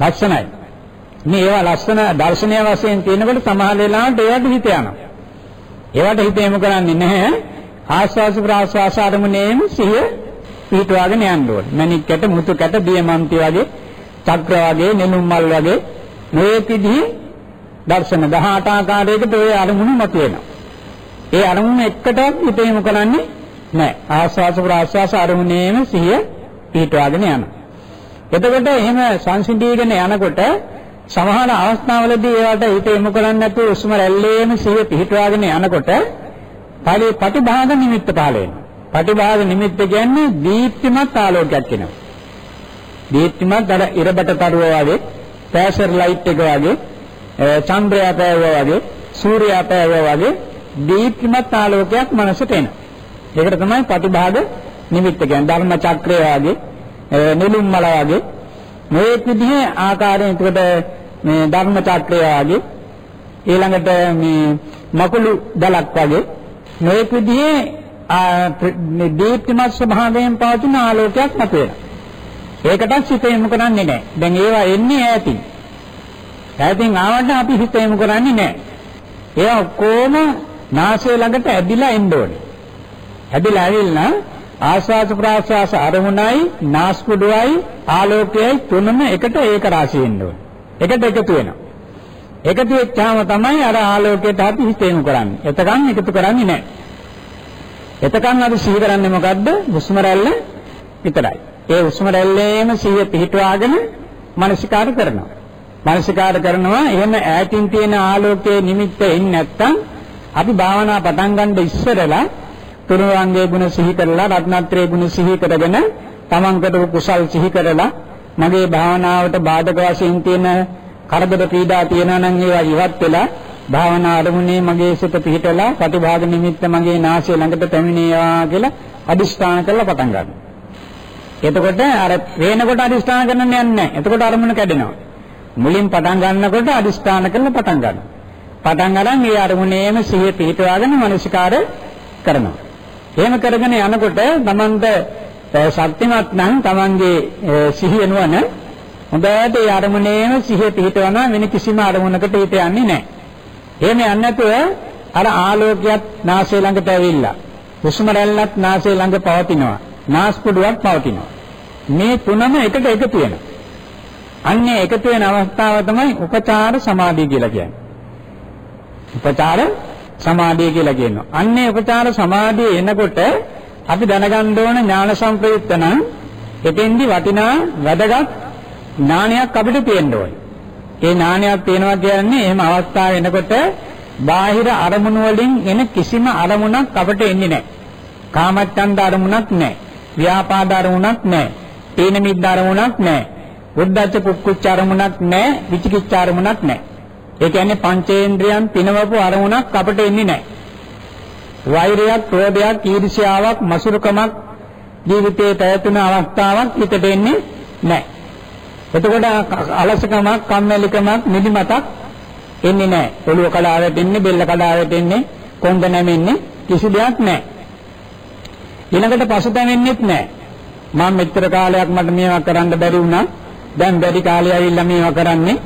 ලක්ෂණයි. මේ ඒවා ලස්සන දර්ශනීය වශයෙන් තියෙනකොට සමහර වෙලාවට ඒවට හිත යනවා. ඒවට හිත යොමු කරන්නේ නැහැ. ආස්වාස ප්‍රාස්වාස අරමුණේම සිහිය පිටවාගෙන යන්න ඕනේ. මණික්කට මුතුකට දියමන්ති වගේ චක්‍ර වගේ නෙළුම් මල් වගේ මේ විදිහේ දර්ශන 18 ආකාරයකට ඔය අරමුණු මතුවෙනවා. ඒ අරමුණ එක්කටවත් හිත යොමු කරන්නේ නැහැ. ආස්වාස ප්‍රාස්වාස අරමුණේම සිහිය පිටවාගෙන යනවා. එතකොට එහෙම සංසිඳීගෙන යනකොට සමහර අවස්ථාවලදී ඒවට හිත යොමු කරන්නේ නැතුව උස්ම රැල්ලේම සිහිය පිහිටවාගෙන යනකොට පළි ප්‍රතිභාග නිමිත්ත පහළ වෙනවා. ප්‍රතිභාග නිමිත්ත කියන්නේ දීප්තිමත් ආලෝකයක් වෙනවා. දීප්තිමත් අර ඉරබට තරුව වගේ, පෑසර් ලයිට් එක වගේ, චන්ද්‍රය පෑවුවා වගේ, සූර්යයා පෑවුවා වගේ දීප්තිමත් ආලෝකයක් මනසට එනවා. ඒකට තමයි ප්‍රතිභාග නිමිත්ත කියන්නේ. ධර්ම චක්‍රය වගේ, නිලුම් මල වගේ මේ විදිහේ ආකාරයෙන් එතකොට මේ ධර්ම චක්‍රය වගේ ඊළඟට මේ මකුළු දලක් වගේ මේ විදිහේ මේ දීප්තිමත් ස්වභාවයෙන් පවතින ආලෝකයක් මතුවෙනවා. ඒකටත් සිත යොමු කරන්නේ නැහැ. දැන් ඒවා එන්නේ ඈතින්. ඈතින් ආවට අපි හිත යොමු කරන්නේ නැහැ. ඒවා ඔක්කොම නාසය ළඟට ඇදිලා එන්න ඕනේ. ඇදිලා ඇවිල්ලා ආස්වාද ප්‍රාස්වාස අරමුණයි නාස්පුඩුවයි ආලෝකයයි තුනම එකට ඒක රාශී වෙන්න ඕනේ. එකට එකතු වෙනවා. එකතු වෙච්චාම තමයි අර ආලෝකයට අපි හිත යොමු කරන්නේ. එතකන් එකතු කරන්නේ නැහැ. එතකන් අපි සිහි කරන්නේ මොකද්ද? හුස්ම රැල්ල විතරයි. ඒ හුස්ම රැල්ලේම සිහිය පිහිටවාගෙන මනසිකාර කරනවා. මනසිකාර කරනවා එහෙම ඈතින් තියෙන ආලෝකයේ නිමිත්ත එන්නේ නැත්තම් අපි භාවනා පටන් ගන්න ඉස්සරලා තුනුරංගේ ගුණ සිහි කරලා රත්නත්‍රයේ ගුණ සිහි කරගෙන තමන් කරපු කුසල් සිහි කරලා මගේ භාවනාවට බාධක වශයෙන් තියෙන කරදර පීඩා තියෙනවා නම් ඒවා ඉවත් වෙලා භාවනා අරමුණේ මගේ සිත පිහිටලා ප්‍රතිභාග නිමිත්ත මගේ නාසය ළඟට පැමිණේවා කියලා අදිෂ්ඨාන කරලා පටන් ගන්නවා. එතකොට අර වේනකොට අදිෂ්ඨාන කරන්න යන්නේ නැහැ. එතකොට අරමුණ කැඩෙනවා. මුලින් පටන් ගන්නකොට අදිෂ්ඨාන කරලා පටන් ගන්නවා. පටන් ගන්න මේ අරමුණේම සිහිය පිහිටවාගෙන මනසිකාර කරනවා. එහෙම කරගෙන යනකොට Tamanට ශක්තිමත් නම් Tamanගේ සිහිය නුවණ හොඳට ඒ අරමුණේම සිහිය පිහිටවනවා වෙන කිසිම අරමුණකට හිත යන්නේ නැහැ. එහෙම යන්නේ නැතුව අර ආලෝකයක් නාසය ළඟට ඇවිල්ලා හුස්ම රැල්ලක් නාසය ළඟ පවතිනවා. නාස්පුඩුවක් පවතිනවා. මේ තුනම එකට එකතු වෙනවා. අන්නේ එකතු වෙන අවස්ථාව තමයි උපචාර සමාධිය කියලා කියන්නේ. උපචාර සමාධිය කියලා කියනවා. අන්නේ උපචාර සමාධිය එනකොට අපි දැනගන්න ඕන ඥාන සම්ප්‍රයුක්ත නම් එතෙන්දි වටිනා වැදගත් ඥානයක් අපිට තියෙන්න ඕනේ. ඒ ඥානයක් තියෙනවා කියන්නේ එහෙම අවස්ථාව එනකොට බාහිර අරමුණු වලින් එන කිසිම අරමුණක් අපිට එන්නේ නැහැ. කාමච්ඡන්ද අරමුණක් නැහැ. ව්‍යාපාද අරමුණක් නැහැ. තීන මිද්ද අරමුණක් නැහැ. උද්දච්ච කුක්කුච්ච අරමුණක් නැහැ. විචිකිච්ඡ අරමුණක් නැහැ. ඒ කියන්නේ පංචේන්ද්‍රයන් පිනවපු අරමුණක් අපිට එන්නේ නැහැ. වෛරයක්, ක්‍රෝධයක්, ඊර්ෂ්‍යාවක්, මසුරුකමක් ජීවිතයේ පැවතුන අවස්ථාවක් හිතට එන්නේ නැහැ. එතකොට අලසකමක්, කම්මැලිකමක්, නිදිමතක් එන්නේ නැහැ. ඔළුව කඩා වැටෙන්නේ, බෙල්ල කඩා වැටෙන්නේ, කොන්ද නැමෙන්නේ කිසි දෙයක් නැහැ. ඊළඟට පසුතැවෙන්නෙත් නැහැ. මම මෙච්චර කාලයක් මට මේවා කරන්න බැරි වුණා. දැන් බැරි කාලය ඇවිල්ලා මේවා කරන්නේ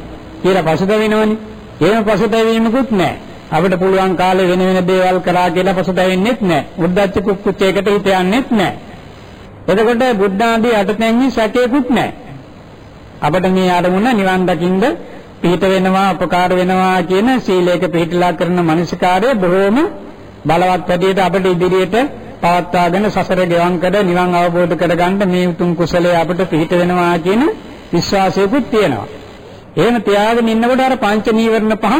කියලා පසුතැවෙනවනේ. එහෙම පසුතැවීමකුත් නැහැ. අපිට පුළුවන් කාලේ වෙන වෙන දේවල් කරා කියලා පසුතැවෙන්නෙත් නැහැ. උද්දච්ච කුක්කුච්චයකට හිත යන්නෙත් නැහැ. එතකොට බුද්ධ ආදී අටතෙන්හි සැකේකුත් නැහැ. අපිට මේ අරමුණ නිවන් දකින්ද පිහිට වෙනවා අපකාර වෙනවා කියන සීලයක පිහිටලා කරන මනසිකාරය බොහෝම බලවත් වැඩියට අපිට ඉදිරියට පවත්වාගෙන සසර ගෙවන් කර නිවන් අවබෝධ කරගන්න මේ උතුම් කුසලයේ අපිට පිහිට වෙනවා කියන විශ්වාසයකුත් තියෙනවා. එහෙම තියාගෙන ඉන්නකොට අර පංච නීවරණ පහ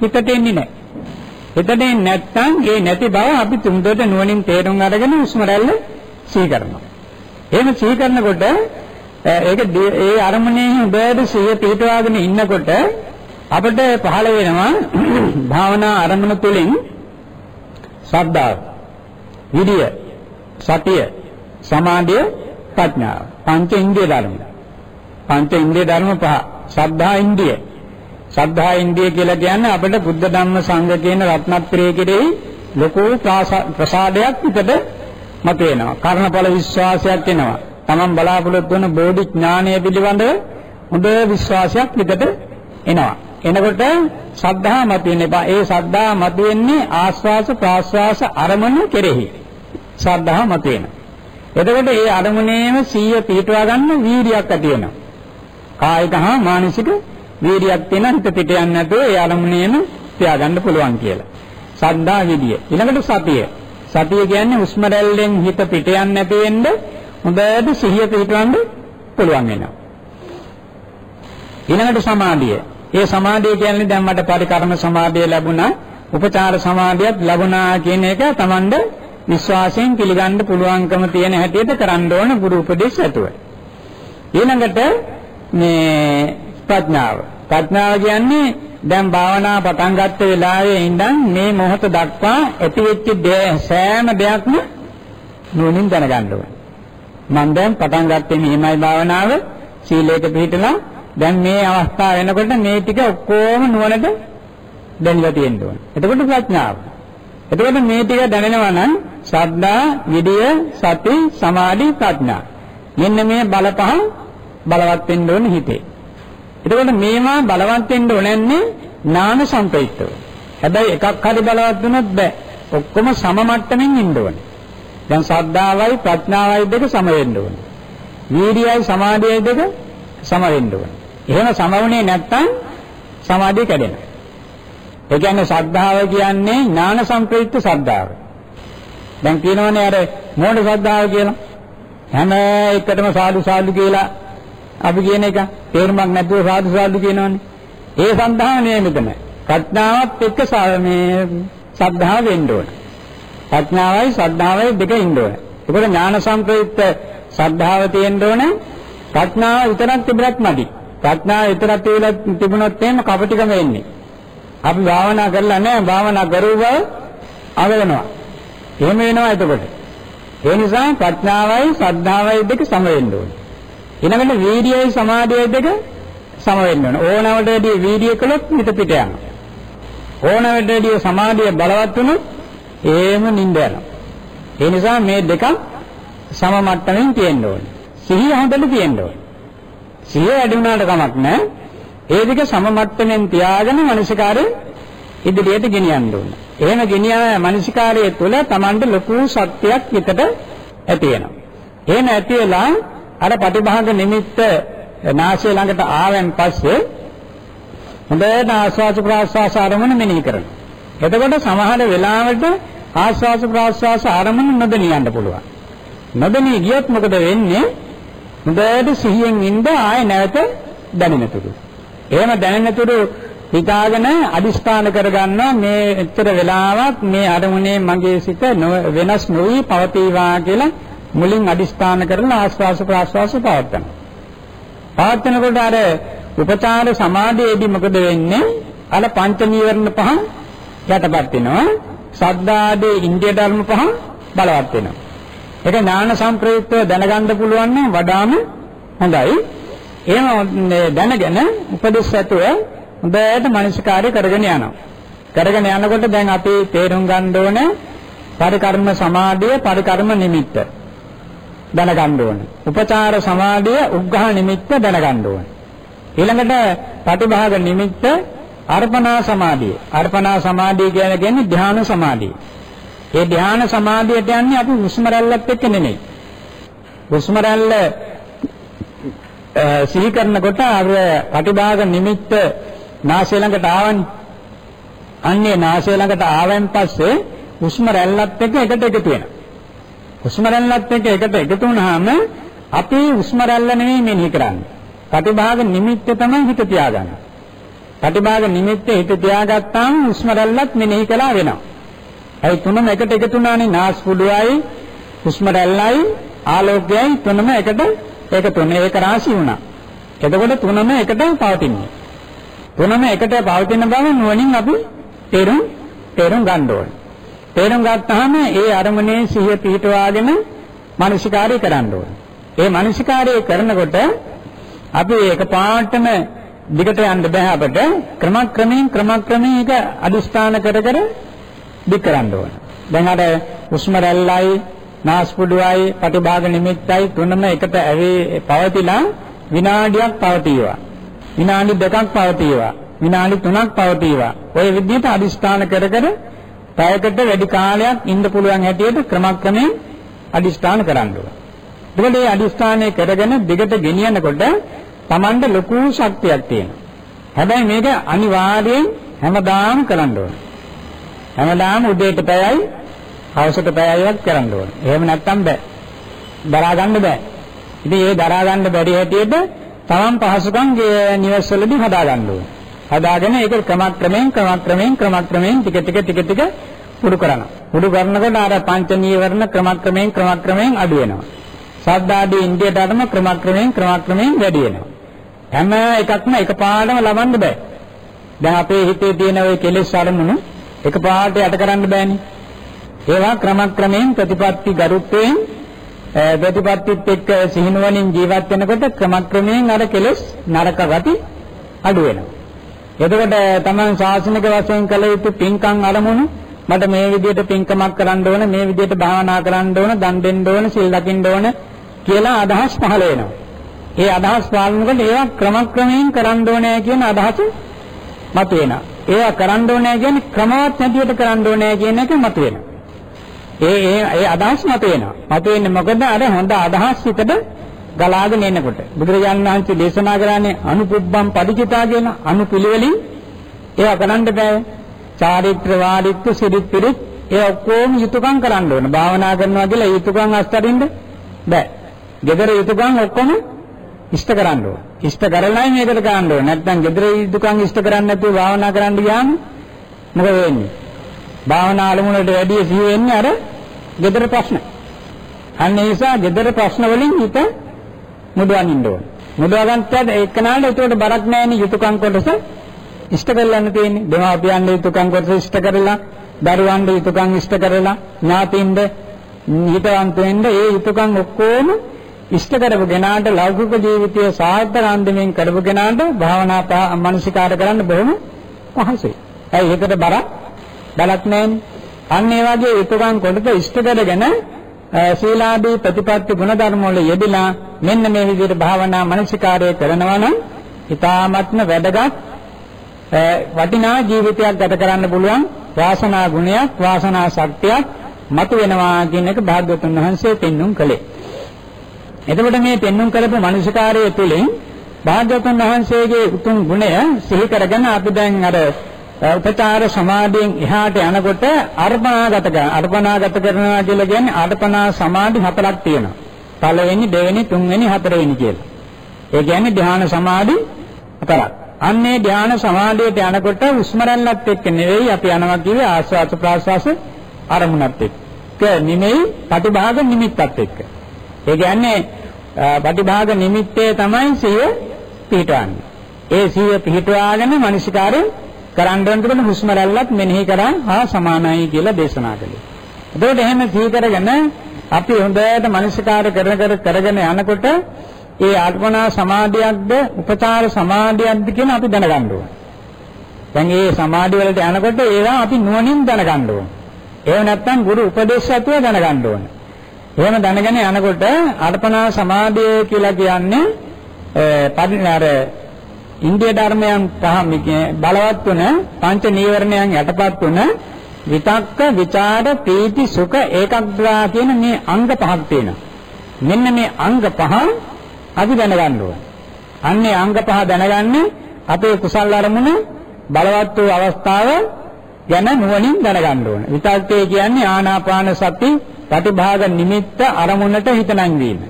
හිතට එන්නේ නැහැ. හිතට එන්නේ නැත්නම් ඒ නැති බව අපි තුන්දොට නුවණින් තේරුම් අරගෙන උස්ම රැල්ල සිහි කරනවා. එහෙම සිහි කරනකොට ඒක ඒ අරමුණේ හොඳට සිහිය පිටවාගෙන ඉන්නකොට අපිට පහළ වෙනවා භාවනා අරමුණ තුළින් ශ්‍රද්ධාව, විරිය, සතිය, සමාධිය, ප්‍රඥාව. පංච ඉන්ද්‍රිය ධර්ම. පංච ඉන්ද්‍රිය ධර්ම පහ. ශ්‍රද්ධා ඉන්ද්‍රිය. ශ්‍රද්ධා ඉන්ද්‍රිය කියලා කියන්නේ අපිට බුද්ධ ධම්ම සංඝ කියන රත්නත්‍රයේ කෙරෙහි ලොකු ප්‍රසාදයක් පිටට මතුවෙනවා. කර්ණඵල විශ්වාසයක් එනවා. Taman බලාපොරොත්තු වන බෝධි ඥානය පිළිබඳව හොඳ විශ්වාසයක් පිටට එනවා. එනකොට ශ්‍රද්ධා මතුවෙන්නේ. ඒ ශ්‍රද්ධා මතුවෙන්නේ ආස්වාස ප්‍රාස්වාස අරමුණු කෙරෙහි. ශ්‍රද්ධා මතුවෙනවා. එතකොට ඒ අරමුණේම සීය පිටවා ගන්න වීර්යයක් ඇති වෙනවා. කායික හා මානසික වීර්යයක් තියෙන හිත පිට යන්නේ නැතුව ඒ අරමුණේම තියාගන්න පුළුවන් කියලා. සද්දා විදිය. ඊළඟට සතිය. සතිය කියන්නේ හුස්ම රැල්ලෙන් හිත පිට යන්නේ නැති වෙන්න හොඳට සිහිය පිටවන්න පුළුවන් වෙනවා. ඊළඟට සමාධිය. ඒ සමාධිය කියන්නේ දැන් මට පරිකර්ම සමාධිය ලැබුණා, උපචාර සමාධියත් ලැබුණා කියන එක Tamande විශ්වාසයෙන් පිළිගන්න පුළුවන්කම තියෙන හැටියට කරන්න ඕන ගුරු උපදේශ ඇතුව. ඊළඟට මේ ප්‍රඥාව. ප්‍රඥාව කියන්නේ දැන් භාවනා පටන් ගත්ත වෙලාවේ ඉඳන් මේ මොහොත දක්වා ඇතිවෙච්ච සෑම දෙයක්ම නුවණින් දැනගන්න ඕනේ. මම දැන් පටන් ගත්තේ මෙහිමයි භාවනාව සීලයක පිළිපදලා දැන් මේ අවස්ථාව වෙනකොට මේ ටික ඔක්කොම නුවණට දැනලා තියෙන්න ඕනේ. එතකොට ප්‍රඥාව. එතකොට මේ ටික දැනෙනවා නම් ශ්‍රද්ධා, විරිය, සති, සමාධි, ප්‍රඥා. මෙන්න මේ බල පහ බලවත් වෙන්න ඕනේ හිතේ. එතකොට මේවා බලවත් වෙන්න ඕනන්නේ ඥාන සංප්‍රයුක්තව. හැබැයි එකක් හරි බලවත් වුණොත් බෑ. ඔක්කොම සම මට්ටමින් ඉන්න ඕනේ. දැන් ශ්‍රද්ධාවයි ප්‍රඥාවයි දෙක සම වෙන්න ඕනේ. වීර්යයයි සමාධියයි දෙක සම වෙන්න ඕනේ. එහෙම සම වුණේ නැත්නම් සමාධිය කැඩෙනවා. ඒ කියන්නේ ශ්‍රද්ධාව කියන්නේ ඥාන සංප්‍රයුක්ත ශ්‍රද්ධාව. දැන් කියනවනේ අර මෝඩ ශ්‍රද්ධාව කියලා. හැම එකටම සාදු සාදු කියලා අපි කියන එක තේරුමක් නැතුව සාදු සාදු කියනවනේ. ඒ සද්ධාව නෙමෙයි මෙතන. ප්‍රඥාවත් එක්ක මේ ශ්‍රද්ධාව වෙන්න ඕන. ප්‍රඥාවයි ශ්‍රද්ධාවයි දෙක ඉන්න ඕන. ඒකට ඥාන සංප්‍රයුක්ත ශ්‍රද්ධාව තියෙන්න ඕන. ප්‍රඥාව විතරක් තිබුණත් මදි. ප්‍රඥාව විතරක් තිබුණොත් එහෙම කපටිකම එන්නේ. අපි භාවනා කරලා නැහැ භාවනා කරුව බව අවලනවා. එහෙම වෙනවා එතකොට. ඒ නිසා ප්‍රඥාවයි ශ්‍රද්ධාවයි දෙක සම වෙන්න ඕනේ. ඊළඟට වීර්යයයි සමාධියයි දෙක සම වෙන්න ඕන. ඕනවට වැඩිය වීර්ය කළොත් හිත පිට යනවා. ඕනවට වැඩිය සමාධිය බලවත් වුණොත් ඒම නිින්ද යනවා. ඒ නිසා මේ දෙක සම මට්ටමින් තියෙන්න ඕනේ. සිහිය හොඳට තියෙන්න ඕනේ. සිහිය වැඩි වුණාට කමක් නැහැ. ඒ දෙක සම මට්ටමින් තියාගෙන මනසිකාරය ඉදිරියට ගෙනියන්න ඕනේ. එහෙම ගෙනියන මනසිකාරය තුළ Tamanට ලොකු ශක්තියක් හිතට ඇති වෙනවා. එහෙම ඇති වෙලා අර ප්‍රතිභාග නිමිත්ත නාසය ළඟට ආවෙන් පස්සේ හොඳට ආස්වාද ප්‍රාස්වාස ආරමුණ මෙනෙහි කරනවා. එතකොට සමහර වෙලාවට ආස්වාද ප්‍රාස්වාස ආරමුණ නොදෙනිය යන්න පුළුවන්. නොදෙනී ගියොත් මොකද වෙන්නේ? හොඳට සිහියෙන් ඉඳ ආය නැවත දැනෙනතුරු. එහෙම දැනෙනතුරු හිතාගෙන අදිස්ථාන කරගන්නවා මේ එච්චර වෙලාවක් මේ අරමුණේ මගේ සිත වෙනස් නොවි පවතිවා කියලා මුලින් අදිස්ථාන කරලා ආස්වාස ප්‍රාස්වාස පවත්වනවා. පවත්වනකොට අර උපචාර සමාධියේදී මොකද වෙන්නේ? අර පංච නීවරණ පහ යටපත් වෙනවා. සද්ධාදී ඉන්දිය ධර්ම පහ බලවත් වෙනවා. ඒක ඥාන සම්ප්‍රයුක්තව දැනගන්න පුළුවන් නම් වඩාම හොඳයි. එහෙම දැනගෙන උපදෙස් ඇතුව හොඳට මනසිකාරය කරගෙන යනවා. කරගෙන යනකොට දැන් අපි තේරුම් ගන්න ඕනේ පරිකර්ම සමාධිය පරිකර්ම නිමිත්ත දැනගන්න ඕනේ. උපචාර සමාධිය උග්ඝහ නිමිත්ත දැනගන්න ඕනේ. ඊළඟට ප්‍රතිභාග නිමිත්ත අර්පණා සමාධිය. අර්පණා සමාධිය කියන්නේ ධ්‍යාන සමාධිය. ඒ ධ්‍යාන සමාධියට යන්නේ අපි හුස්ම රැල්ලත් එක්ක නෙමෙයි. හුස්ම රැල්ල සිහි කරනකොට අර ප්‍රතිභාග නිමිත්ත නාසය ළඟට ආවන්නේ. අන්නේ නාසය ළඟට ආවෙන් පස්සේ හුස්ම රැල්ලත් එක්ක එකට එකතු වෙනවා. හුස්ම රැල්ලත් එක්ක එකට එකතු වුණාම අපි හුස්ම රැල්ල නෙමෙයි මෙනෙහි කරන්නේ. ප්‍රතිභාග නිමිත්ත තමයි හිත තියාගන්නේ. ප්‍රතිභාග නිමිත්ත හිත තියාගත්තාම හුස්ම රැල්ලත් මෙනෙහි කළා වෙනවා. ඒ තුනම එකට එකතු වුණානේ නාස් පුඩුවයි හුස්ම රැල්ලයි ආලෝකයයි තුනම එකට එකතු වෙන ඒක රාශි වුණා. එතකොට තුනම එකට පවතින්නේ. තුනම එකට පවතින බව නුවණින් අපි තේරුම් තේරුම් ගන්න ඕනේ. තේරුම් ගත්තාම ඒ අරමුණේ සිහිය පිහිටවාගෙන මානසිකාරය කරන්න ඕනේ. ඒ මානසිකාරය කරනකොට අපි ඒක පාටම දිගට යන්න බෑ අපිට ක්‍රමක්‍රමයෙන් ක්‍රමක්‍රමයෙන් ඒක අදිස්ථාන කර කර දික් කරන්න ඕන. දැන් අර හුස්ම රැල්ලයි නාස්පුඩුවයි ප්‍රතිභාග නිමිත්තයි තුනම එකට ඇවේ පවතිලා විනාඩියක් පවතිනවා. විනාඩි දෙකක් පවතිනවා. විනාඩි තුනක් පවතිනවා. ওই විදිහට අදිස්ථාන කර කර පැයකට වැඩි කාලයක් ඉන්න පුළුවන් හැටියට ක්‍රමක්‍රමයෙන් අදිස්ථාන කරන්න ඕන. එතකොට මේ අදිස්ථානය කරගෙන දිගට ගෙනියනකොට Tamanda ලොකු ශක්තියක් තියෙනවා. හැබැයි මේක අනිවාර්යෙන් හැමදාම කරන්න ඕන. හැමදාම උදේට පැයයි හවසට පැයයිවත් කරන්න ඕන. එහෙම නැත්තම් බෑ. දරා ගන්න බෑ. ඉතින් ඒ දරා ගන්න බැරි හැටියට තමන් පහසුකම් නිවස්වලදී හදා ගන්න ඕන. හදාගෙන ඒක ක්‍රමක්‍රමයෙන් ක්‍රමක්‍රමයෙන් ක්‍රමක්‍රමයෙන් ටික ටික ටික ටික පුරු කරනවා. පුරු කරනකොට අර පංච නීවරණ ක්‍රමක්‍රමයෙන් ක්‍රමක්‍රමයෙන් අඩු වෙනවා. සද්දාදී ඉන්දිය ධර්ම ක්‍රමක්‍රමයෙන් ක්‍රමක්‍රමයෙන් වැඩි වෙනවා. හැම එකක්ම එකපාරටම ලබන්න බෑ. දැන් අපේ හිතේ තියෙන ওই කෙලෙස් අරමුණු එකපාරට යට කරන්න බෑනේ. ඒවා ක්‍රමක්‍රමයෙන් ප්‍රතිපත්ති ගරුත්වයෙන් ප්‍රතිපත්තිත් එක්ක සිහිනුවණින් ජීවත් වෙනකොට ක්‍රමක්‍රමයෙන් අර කෙලෙස් නරක ගති අඩු වෙනවා. එතකොට තමන් ශාසනික වශයෙන් කළ යුතු පින්කම් අරමුණු මට මේ විදිහට පින්කමක් කරන්න ඕන මේ විදිහට භාවනා කරන්න ඕන දන් දෙන්න ඕන සිල් රකින්න ඕන කියලා අදහස් පහළ වෙනවා. ඒ අදහස් පාලනකොට ඒවා ක්‍රමක්‍රමයෙන් කරන්න ඕනේ කියන අදහස මතුවෙනවා. ඒවා කරන්න ඕනේ කියන්නේ ක්‍රමවත් හැටියට කරන්න ඕනේ කියන එක මතුවෙනවා. ඒ ඒ ඒ අදහස් මතුවෙනවා. මතුවෙන්නේ මොකද අර හොඳ අදහස් හිතට ගලාගෙන එනකොට. බුදුරජාණන් වහන්සේ දේශනා කරන්නේ අනුපුබ්බම් පරිචිතා කියන අනුපිළිවෙලින් ඒවා කරන්න බෑ. චාරිත්‍ර වාරිත්‍ර සිරිත් පිරිත් ඒ ඔක්කොම යුතුයකම් කරන්න ඕන. භාවනා කරනවා කියලා යුතුයකම් අස්තරින්ද බෑ. gedara යුතුයකම් ඔක්කොම ඉෂ්ට කරන්න ඕන. ඉෂ්ට කරලායි මේකට කරන්න ඕන. නැත්නම් gedara යුතුයකම් ඉෂ්ට කරන්නේ නැතුව භාවනා කරන්න ගියාම මොකද වෙන්නේ? භාවනා අලමුණට වැඩි සිහි වෙන්නේ අර gedara ප්‍රශ්න. අන්න ඒ නිසා gedara ප්‍රශ්න වලින් හිත මුදවන්න ඕන. මුදවා ගන්නත් එක්කනාට ඒකට බරක් නැහැනේ යුතුයකම් කොටස ඉෂ්ට කරලන්න තියෙන්නේ. දෙමාපියන් යුතුයකම් කොටස ඉෂ්ට කරලා, දරුවන්ට යුතුයකම් ඉෂ්ට කරලා, ඥාතින්ද හිතවන්ත වෙන්න ඒ යුතුයකම් ඔක්කොම ඉෂ්ට කරපු කෙනාට ලෞකික ජීවිතයේ සාර්ථක අන්දමින් කරපු කෙනාට භාවනා මානසිකාර කරන්න බොහොම පහසුයි. ඒ හිතට බර බලක් නැහැනේ අන්න ඒ වගේ යුතුයකම් කොටද ඉෂ්ට කරගෙන ශීලාදී ප්‍රතිපත්ති ගුණධර්ම වල යෙදලා මෙන්න මේ විදිහට භාවනා මනසිකාරය කරනවා නම් ඊ타ත්ම වැඩගත් වටිනා ජීවිතයක් ගත කරන්න පුළුවන්. වාසනා ගුණයක් වාසනා ශක්තියක් මතු වෙනවා කියන එක භාග්‍යවතුන් වහන්සේ පෙන්눔 කළේ. එතකොට මේ පෙන්눔 කරපු මනසිකාරය තුළින් භාග්‍යවතුන් වහන්සේගේ උතුම් ගුණය සිහි කරගෙන අපි දැන් අර උපචාර සමාධියෙන් එහාට යනකොට අර්පණාගත කරන අර්පණාගත කරනවා කියලා කියන්නේ අර්පණා සමාධි හතරක් තියෙනවා. පළවෙනි, දෙවෙනි, තුන්වෙනි, හතරවෙනි කියලා. ඒ කියන්නේ ධ්‍යාන සමාධි හතරක්. අන්නේ ධ්‍යාන සමාධියට යනකොට උස්මරල්ලත් එක්ක නෙවෙයි අපි යනවා කිව්වේ ආස්වාද ප්‍රාස්වාස අරමුණත් එක්ක නෙමෙයි ප්‍රතිභාග නිමිත්තත් එක්ක. ඒ කියන්නේ ප්‍රතිභාග නිමිත්තේ තමයි සිය පිහිටවන්නේ. ඒ සිය පිහිටවාගෙන මනසිකාරයෙන් කරන්න ඕනකොට හුස්ම රැල්ලත් මෙනෙහි කරා හා සමානයි කියලා දේශනා කළේ. එතකොට එහෙම සිහි කරගෙන අපි හොඳට මනසිකාර කර කර කරගෙන යනකොට ඒ අර්පණා සමාධියක්ද උපචාර සමාධියක්ද කියන අපි දැනගන්න ඕනේ. දැන් මේ සමාධිය වලට යනකොට ඒවා අපි නුවණින් දැනගන්න ඕනේ. එහෙම නැත්නම් ගුරු උපදේශ ඇතුව දැනගන්න ඕනේ. එහෙම දැනගෙන යනකොට අර්පණා සමාධිය කියලා කියන්නේ පරිණාර ඉන්දිය ධර්මයන් පහ බලවත් වන පංච නීවරණයන් යටපත් වන විතක්ක විචාර ප්‍රීති සුඛ ඒකග්‍රා කියන මේ අංග පහක් තියෙනවා. මෙන්න මේ අංග පහ අපි දැනගන්න ඕන. අන්නේ අංග පහ දැනගන්නේ අපේ කුසල් අරමුණ බලවත් වූ අවස්ථාව ගැන නුවණින් දැනගන්න ඕන. විතක්කේ කියන්නේ ආනාපාන සති ප්‍රතිභාග නිමිත්ත අරමුණට හිත නැංවීම.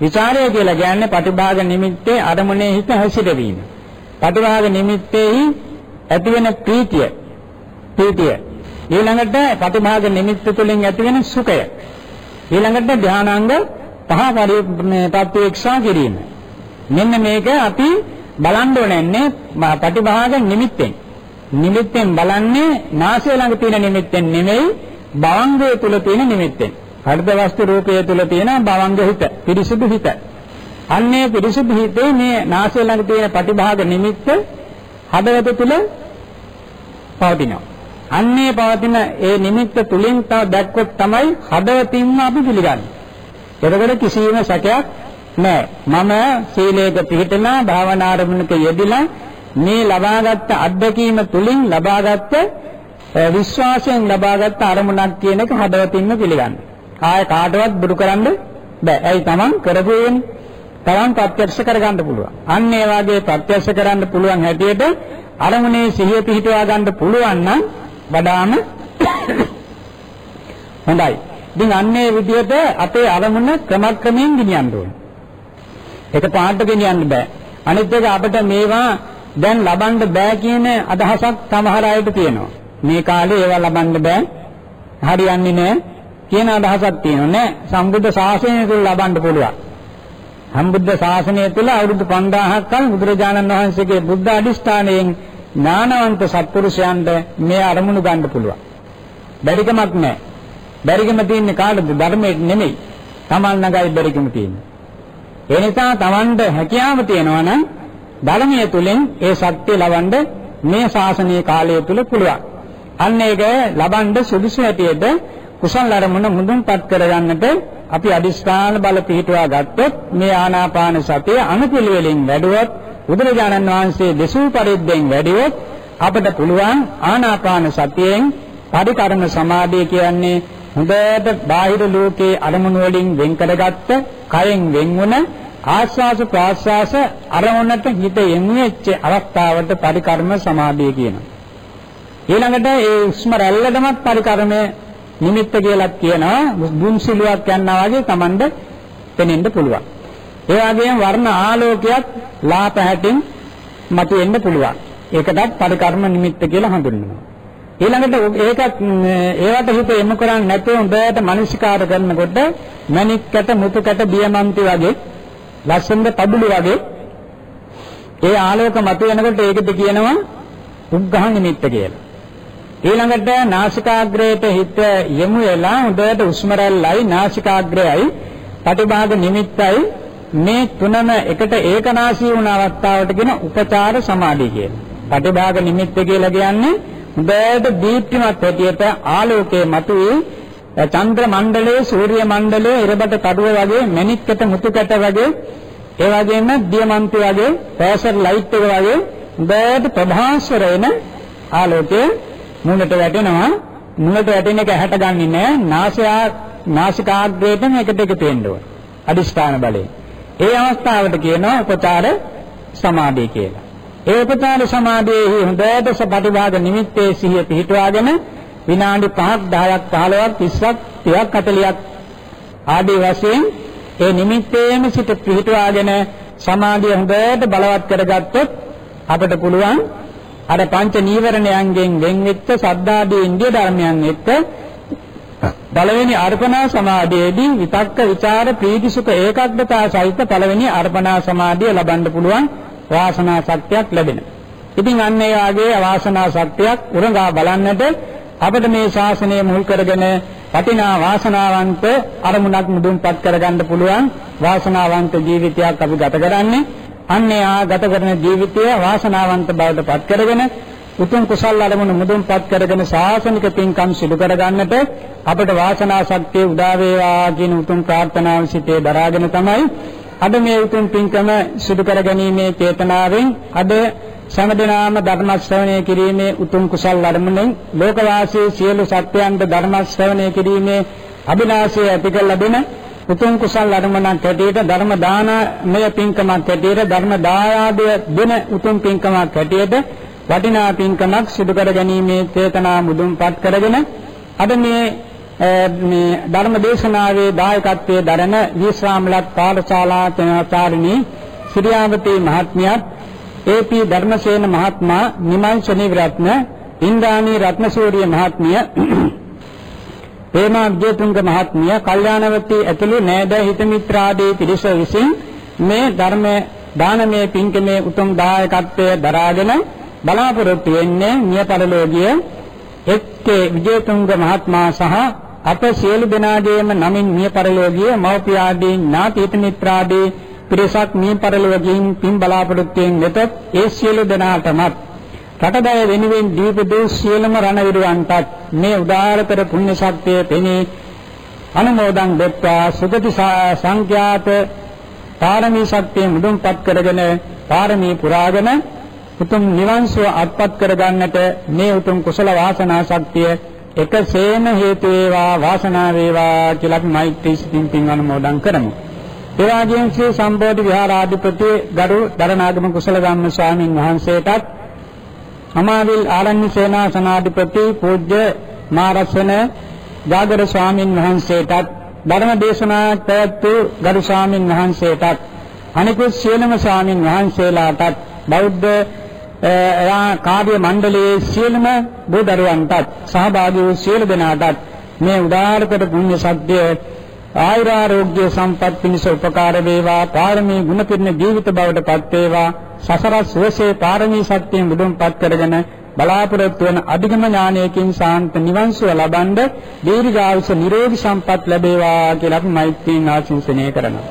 විචාරය කියලා කියන්නේ ප්‍රතිභාග නිමිත්තේ අරමුණේ හිත හැසිරවීම. ප්‍රතිභාග නිමිත්තේහි ඇතිවෙන ප්‍රීතිය. ප්‍රීතිය. ඊළඟට ප්‍රතිභාග නිමිත්ත තුළින් ඇතිවෙන සුඛය. ඊළඟට ධානාංග පහ පරිප්‍රේක්ෂා කිරීම. මෙන්න මේක අපි බලන්න ඕනේ ප්‍රතිභාග නිමිත්තෙන්. නිමිත්තෙන් බලන්නේ නාසය ළඟ තියෙන නිමිත්තෙන් නෙමෙයි භවංගය තුල තියෙන නිමිත්තෙන්. හෘද වස්තු රූපය තුල තියෙන භවංග හිත, පිරිසුදු හිත. අන්නේ පිරිසුදු හිතේ මේ නාසය ළඟ තියෙන ප්‍රතිභාග නිමිත්ත හදවත තුල පවතිනවා. අන්නේ පවතින ඒ නිමිත්ත තුලින් තව දැක්කොත් තමයි හදවතින්ම අපි පිළිගන්නේ. එතකොට කිසිම සැකයක් නැහැ. මම සීලයක පිළිපදලා භාවනා ආරම්භනක යෙදিলা මේ ලබාගත් අත්දැකීම තුලින් ලබාගත් විශ්වාසයෙන් ලබාගත් අරමුණක් කියන එක හදවතින්ම පිළිගන්න. ආය කාටවත් බුදු කරන්න බෑ. ඇයි Taman කරපු වෙන්නේ? Taman ප්‍රත්‍යක්ෂ කරගන්න පුළුවන්. අන්න ඒ වාගේ ප්‍රත්‍යක්ෂ කරන්න පුළුවන් හැටියට අරමුණේ සිහිය පිහිටවා ගන්න පුළුවන් නම් වඩාම හොඳයි. ඉතින් අන්නේ විදිහට අපේ අරමුණ ක්‍රමක්‍රමයෙන් ගෙනියන්න ඕනේ. ඒක පාඩට ගෙනියන්න බෑ. අනිත් එක අපිට මේවා දැන් ලබන්න බෑ කියන අදහසක් සමහර අයට තියෙනවා. මේ කාලේ ඒවා ලබන්න බෑ. හරියන්නේ නෑ කියන අදහසක් තියෙනවා නෑ. සම්බුද්ධ ශාසනය තුල ලබන්න පුළුවන්. සම්බුද්ධ ශාසනය තුල අවුරුදු 5000ක් කල බුදුරජාණන් වහන්සේගේ බුද්ධ අධිෂ්ඨානයෙන් ඥානවන්ත සත්පුරුෂයන්ට මේ අරමුණු ගන්න පුළුවන්. බැරිකමක් නෑ. බැරිකම තියෙන්නේ කාටද? ධර්මයේ නෙමෙයි. Taman ළඟයි බැරිකම තියෙන්නේ. ඒ නිසා Tamanට හැකියාව තියෙනවා නම් ධර්මයේ තුලින් ඒ ශක්තිය ලබන්න මේ ශාසනීය කාලය තුල පුළුවන්. අන්න ඒක ලබන්න සුදුසු හැටියට කුසල අරමුණ මුදුන්පත් කරගන්නට අපි අදිස්ථාන බල පිහිටුවා ගත්තොත් මේ ආනාපාන සතිය අනුපිළිවෙලින් වැඩුවොත් බුදුරජාණන් වහන්සේ දෙසූ පරිද්දෙන් වැඩිවොත් අපිට පුළුවන් ආනාපාන සතියෙන් පරිකරණ සමාධිය කියන්නේ හොඳට බාහිර ලෝකයේ අරමුණු වලින් වෙන් කරගත්ත කයෙන් වෙන් වුණ ආස්වාස ප්‍රාස්වාස අරමුණට හිත යොමු වෙච්ච අවස්ථාවට පරිකර්ම සමාධිය කියනවා. ඊළඟට ඒ උස්ම රැල්ලටමත් පරිකර්මය නිමිත්ත කියලා කියනවා. දුන් සිලුවක් යනවා වගේ Tamand පෙනෙන්න පුළුවන්. ඒ වගේම වර්ණ ආලෝකයක් ලාප හැටින් මතුවෙන්න පුළුවන්. ඒකටත් පරිකර්ම නිමිත්ත කියලා හඳුන්වනවා. ඊළඟට ඒකත් ඒවට හිත යොමු කරන්නේ නැතුව හොඳට මනසිකාර කරනකොට මණික්කට මුතුකට බියමන්ති වගේ ලස්සනද පබුළු වගේ ඒ ආලෝක මතුවෙනකොට ඒකද කියනවා උග්ඝහ නිමිත්ත කියලා. ඊළඟට නාසිකාග්‍රයට හිත යොමු වෙලා හොඳට උස්ම රැල්ලයි නාසිකාග්‍රයයි ප්‍රතිභාග නිමිත්තයි මේ තුනම එකට ඒකනාසී වුණ අවස්ථාවට කියන උපචාර සමාධිය කියලා. ප්‍රතිභාග නිමිත්ත කියලා කියන්නේ හොඳට දීප්තිමත් හැටියට ආලෝකයේ මතුවේ චන්ද්‍ර මණ්ඩලයේ සූර්ය මණ්ඩලයේ ඉරබට කඩුව වගේ මණික්කට මුතුකට වගේ ඒ වගේම දියමන්ති වගේ පෑසර් ලයිට් එක වගේ හොඳට ප්‍රභාස්වර වෙන ආලෝකය මුලට වැටෙනවා. මුලට වැටෙන එක හැට ගන්නෙ නෑ. නාසයා නාසිකාග්‍රේට මේකට එක පේන්න ඕන. අදිෂ්ඨාන බලයෙන්. ඒ අවස්ථාවට කියනවා උපචාර සමාධිය කියලා. ඒ උපචාර සමාධියේ හොඳට සපටිභාග නිමිත්තේ සිහිය පිහිටුවාගෙන විනාඩි 5ක් 10ක් 15ක් 20ක් 30ක් 40ක් ආදී වශයෙන් ඒ නිමිත්තේම සිට පිහිටුවාගෙන සමාධිය හොඳට බලවත් කරගත්තොත් අපිට පුළුවන් අර පංච නීවරණයන්ගෙන් වෙන්වෙච්ච සද්ධාදී ඉන්දිය ධර්මයන් එක්ක පළවෙනි අර්පණා සමාධියේදී විතක්ක ਵਿਚාර ප්‍රීති සුඛ ඒකාග්‍රතාව සහිත පළවෙනි අර්පණා සමාධිය ලබන්න පුළුවන් වාසනා ශක්තියක් ලැබෙනවා. ඉතින් අන්න ඒ වාගේ වාසනා ශක්තියක් උරඟා බලන්නට අපිට මේ ශාසනය මුල් කරගෙන වටිනා වාසනාවන්ත අරමුණක් මුදුන්පත් කරගන්න පුළුවන් වාසනාවන්ත ජීවිතයක් අපි ගත කරන්නේ අන්නේ ආ ගත කරන ජීවිතය වාසනාවන්ත බවට පත් කරගෙන උතුම් කුසල් අරමුණු මුදුන්පත් කරගෙන ශාසනික පින්කම් සිදු කරගන්නට අපට වාසනා ශක්තිය උදා වේවා කියන උතුම් ප්‍රාර්ථනාව සිටේ දරාගෙන තමයි අද මේ උතුම් පින්කම සිදු කරගැනීමේ චේතනාවෙන් අද සමදනාම ධර්ම ශ්‍රවණය කිරීමේ උතුම් කුසල් අරමුණෙන් ලෝකවාසී සියලු සත්‍යයන්ට ධර්ම ශ්‍රවණය කිරීමේ අභිලාෂය ඇති කළ ලැබෙන උතුම් කුසල් අරමුණක් හැටියට ධර්ම දානමය පින්කමක් හැටියට ධර්ම දායාදය දෙන උතුම් පින්කමක් හැටියට වටිනා පින්කමක් සිදු කර ගැනීමේ චේතනා මුදුන්පත් කරගෙන අද මේ මේ ධර්ම දේශනාවේ දායකත්වයේ දරන විශ්‍රාමලත් පාඨශාලා චාරිණී ශ්‍රියාවතී මහත්මියත් ඒ.පී. ධර්මසේන මහත්මයා නිමල් ශනිවිරත්න ඉන්ද්‍රාණී රත්නසූරිය මහත්මිය හේමා විජේතුංග මහත්මිය කල්යාණවතී ඇතුළු නෑද හිත මිත්‍රාදී පිරිස විසින් මේ ධර්ම දානමය පින්කමේ උතුම් දායකත්වයේ දරාගෙන බලාපොරොත්තු වෙන්නේ මිය පරලෝකීය එක්කේ විජේතුංග මහත්මයා සහ අප සියලු දෙනාගේම නමින් මිය පරලෝකීය මව්පිය ආදී ඥාති හිත මිත්‍රාදී පිරිසක් මිය පරලෝකීන් පින් බලාපොරොත්තුෙන් වෙතත් ඒ සියලු දෙනාටමත් රටදය වෙනුවෙන් දීපදු සියලුම රණවිරුවන්ටත් මේ උදාාරතර පුණ්‍ය ශක්තිය පෙනී අනුමෝදන් දෙත්වා සුගති සංඛ්‍යාත පාරමී ශක්තිය මුදුන්පත් කරගෙන පාරමී පුරාගෙන උතුම් නිවන් සුව අත්පත් කරගන්නට මේ උතුම් කුසල වාසනා ශක්තිය එකසේම හේතු වේවා වාසනා වේවා කියලා අපි මෛත්‍රී සිතින් පින් අනුමෝදන් කරමු. ඒ වගේම ශ්‍රී සම්බෝධි විහාරාධිපති ගරු දරණාගම කුසල ධම්ම ස්වාමින් වහන්සේටත් අමාවිල් ආරණ්‍ය සේනාසනාධිපති පූජ්‍ය මාරසන ජාගර ස්වාමින් වහන්සේටත් ධර්ම දේශනා පැවැත්වූ ගරු ස්වාමින් වහන්සේටත් අනිකුත් සියලුම ස්වාමින් වහන්සේලාටත් බෞද්ධ කාර්ය මණ්ඩලයේ සියලුම බුදරුවන්ටත් සහභාගී වූ සියලු දෙනාටත් මේ උදාාරතර පුණ්‍ය සත්‍ය ආයුරාෝග්‍ය සම්පත් පිණිස උපකාර වේවා පාරමී ගුණ පිරින ජීවිත බවට පත් වේවා සසර සුවසේ පාරමී ශක්තිය මුදුන්පත් කරගෙන බලාපොරොත්තු වන අධිගම ඥානයකින් සාන්ත නිවන් සුව ලබනද දීර්ඝායුෂ නිරෝගී සම්පත් ලැබේවා කියලා අපි මෛත්‍රියෙන් ආශිංසනය කරනවා.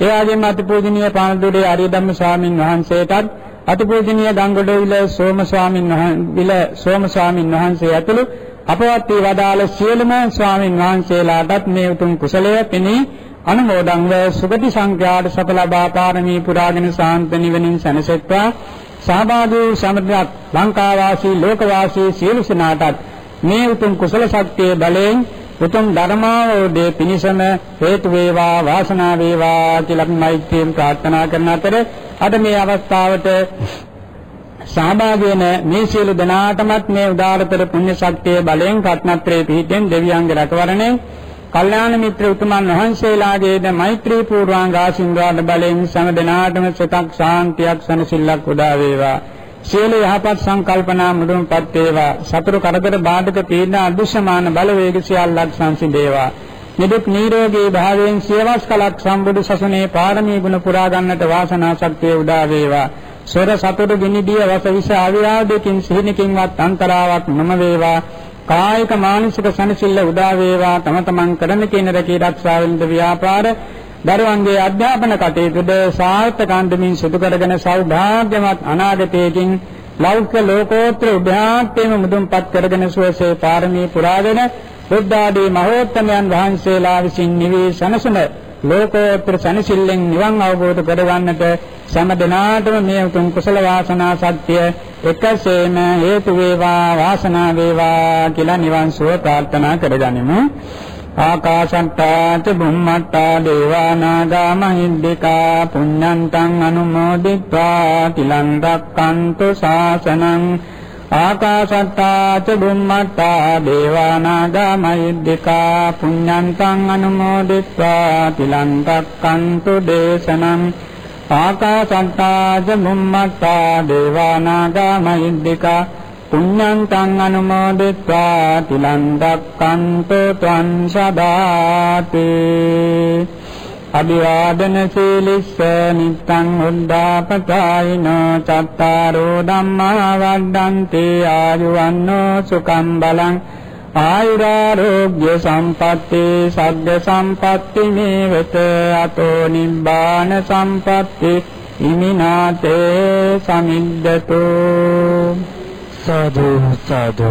ඒ වගේම අතිපූජනීය පානදුරේ ආර්ය ධම්ම ස්වාමින් වහන්සේටත් අතිපූජනීය ගංගොඩවිල සෝම ස්වාමින් වහන්සේ සෝම ස්වාමින් වහන්සේ ඇතුළු අපවත් වී වදාළ සියලුම ස්වාමින් වහන්සේලාටත් මේ උතුම් කුසලය පිණි අනුමෝදන්ව සුගති සංඛ්‍යාට සත ලබා පාරමී පුරාගෙන සාන්ත නිවනින් සැනසෙත්වා. සහභාගී සමගත් ලංකාවාසී ලෝකවාසී සියලු සෙනාටත් මේ උතුම් කුසල ශක්තිය බලයෙන් උතුම් ධර්මාවෝදේ පිණිසම හේතු වේවා වාසනාව වේවා කියලා අපි මෛත්‍රියෙන් ප්‍රාර්ථනා කරන අතර අද මේ අවස්ථාවට සහභාගී වෙන මේ සියලු දෙනාටමත් මේ උදාාරතර පුණ්‍ය ශක්තිය බලයෙන් රත්නත්‍රේ පිහිටෙන් දෙවියන්ගේ රැකවරණයෙන් කල්යාණ මිත්‍ර උතුමන් වහන්සේලාගේද මෛත්‍රී පූර්වාංග ආශිර්වාද බලයෙන් සෑම දිනාටම සතක් ශාන්තියක් සනසිල්ලක් උදා වේවා. සියලු යහපත් සංකල්පනා මුදුන්පත් වේවා. සතර කරදර බාධක තීන අදුෂ්‍යමාන බලවේග සියල්ලක් සංසිඳේවා. නිදුක් නිරෝගී භාවයෙන් සියවස් කලක් සම්බුදු සසුනේ පාරමී ගුණ පුරා ගන්නට වාසනා ශක්තිය උදා වේවා. සොර සතුරු ගිනිදිය වස විස ආවියාදකින් සිහිනකින්වත් අන්තරාවක් නොම වේවා. කායික මානසික සනසිල්ල උදා වේවා. තම තමන් කරන කින රැකී ආරක්ෂාවෙන්ද ව්‍යාපාර දරුවන්ගේ අධ්‍යාපන කටයුතුද සාර්ථක අන්දමින් සිදු කරගෙන සෞභාග්‍යමත් අනාගතයකින් ලෞකික ලෝකෝත්තර උභයාන්තේම මුදුන්පත් කරගෙන සුවසේ පාරමී පුරාගෙන බුද්ධ ආදී මහෝත්තමයන් වහන්සේලා විසින් නිවි සනසන ලෝකෝත්තර සැනසෙල්ලෙන් නිවන් අවබෝධ කරගන්නට සෑම දිනාටම මේ උතුම් කුසල වාසනා සත්‍ය එකසේම හේතු වේවා වාසනා වේවා කියලා නිවන් සුව ප්‍රාර්ථනා කරගනිමු. ආකාශන්තාච බුම්මත්තා දේවානාගා මහිද්దికා පුඤ්ඤන්තං අනුමෝදිත්වා තිලං රක්칸තු ශාසනං ආකාශත්තා ච බුම්මත්තා දේවානාගා මහිද්దికා පුඤ්ඤන්තං අනුමෝදිත්වා තිලං රක්칸තු දේශනම් ආකාශත්තා ච බුම්මත්තා දේවානාගා මහිද්దికා පුඤ්ඤන්තං අනුමෝදිත්වා තිලං රක්칸තු ත්වං සදාතේ අභිවාදන සීලිස්ස නිත්තං උද්ධාපචායිනෝ චත්තාරෝ ධම්මා වඩ්ඩන්ති ආයුවන්නෝ සුඛං බලං ආයුරාෝග්‍ය සම්පatti සග්ග සම්පatti මේවත අතෝ නිබ්බාන සම්පatti ඉමිනාතේ සමිද්දතෝ
සාදු සාදු.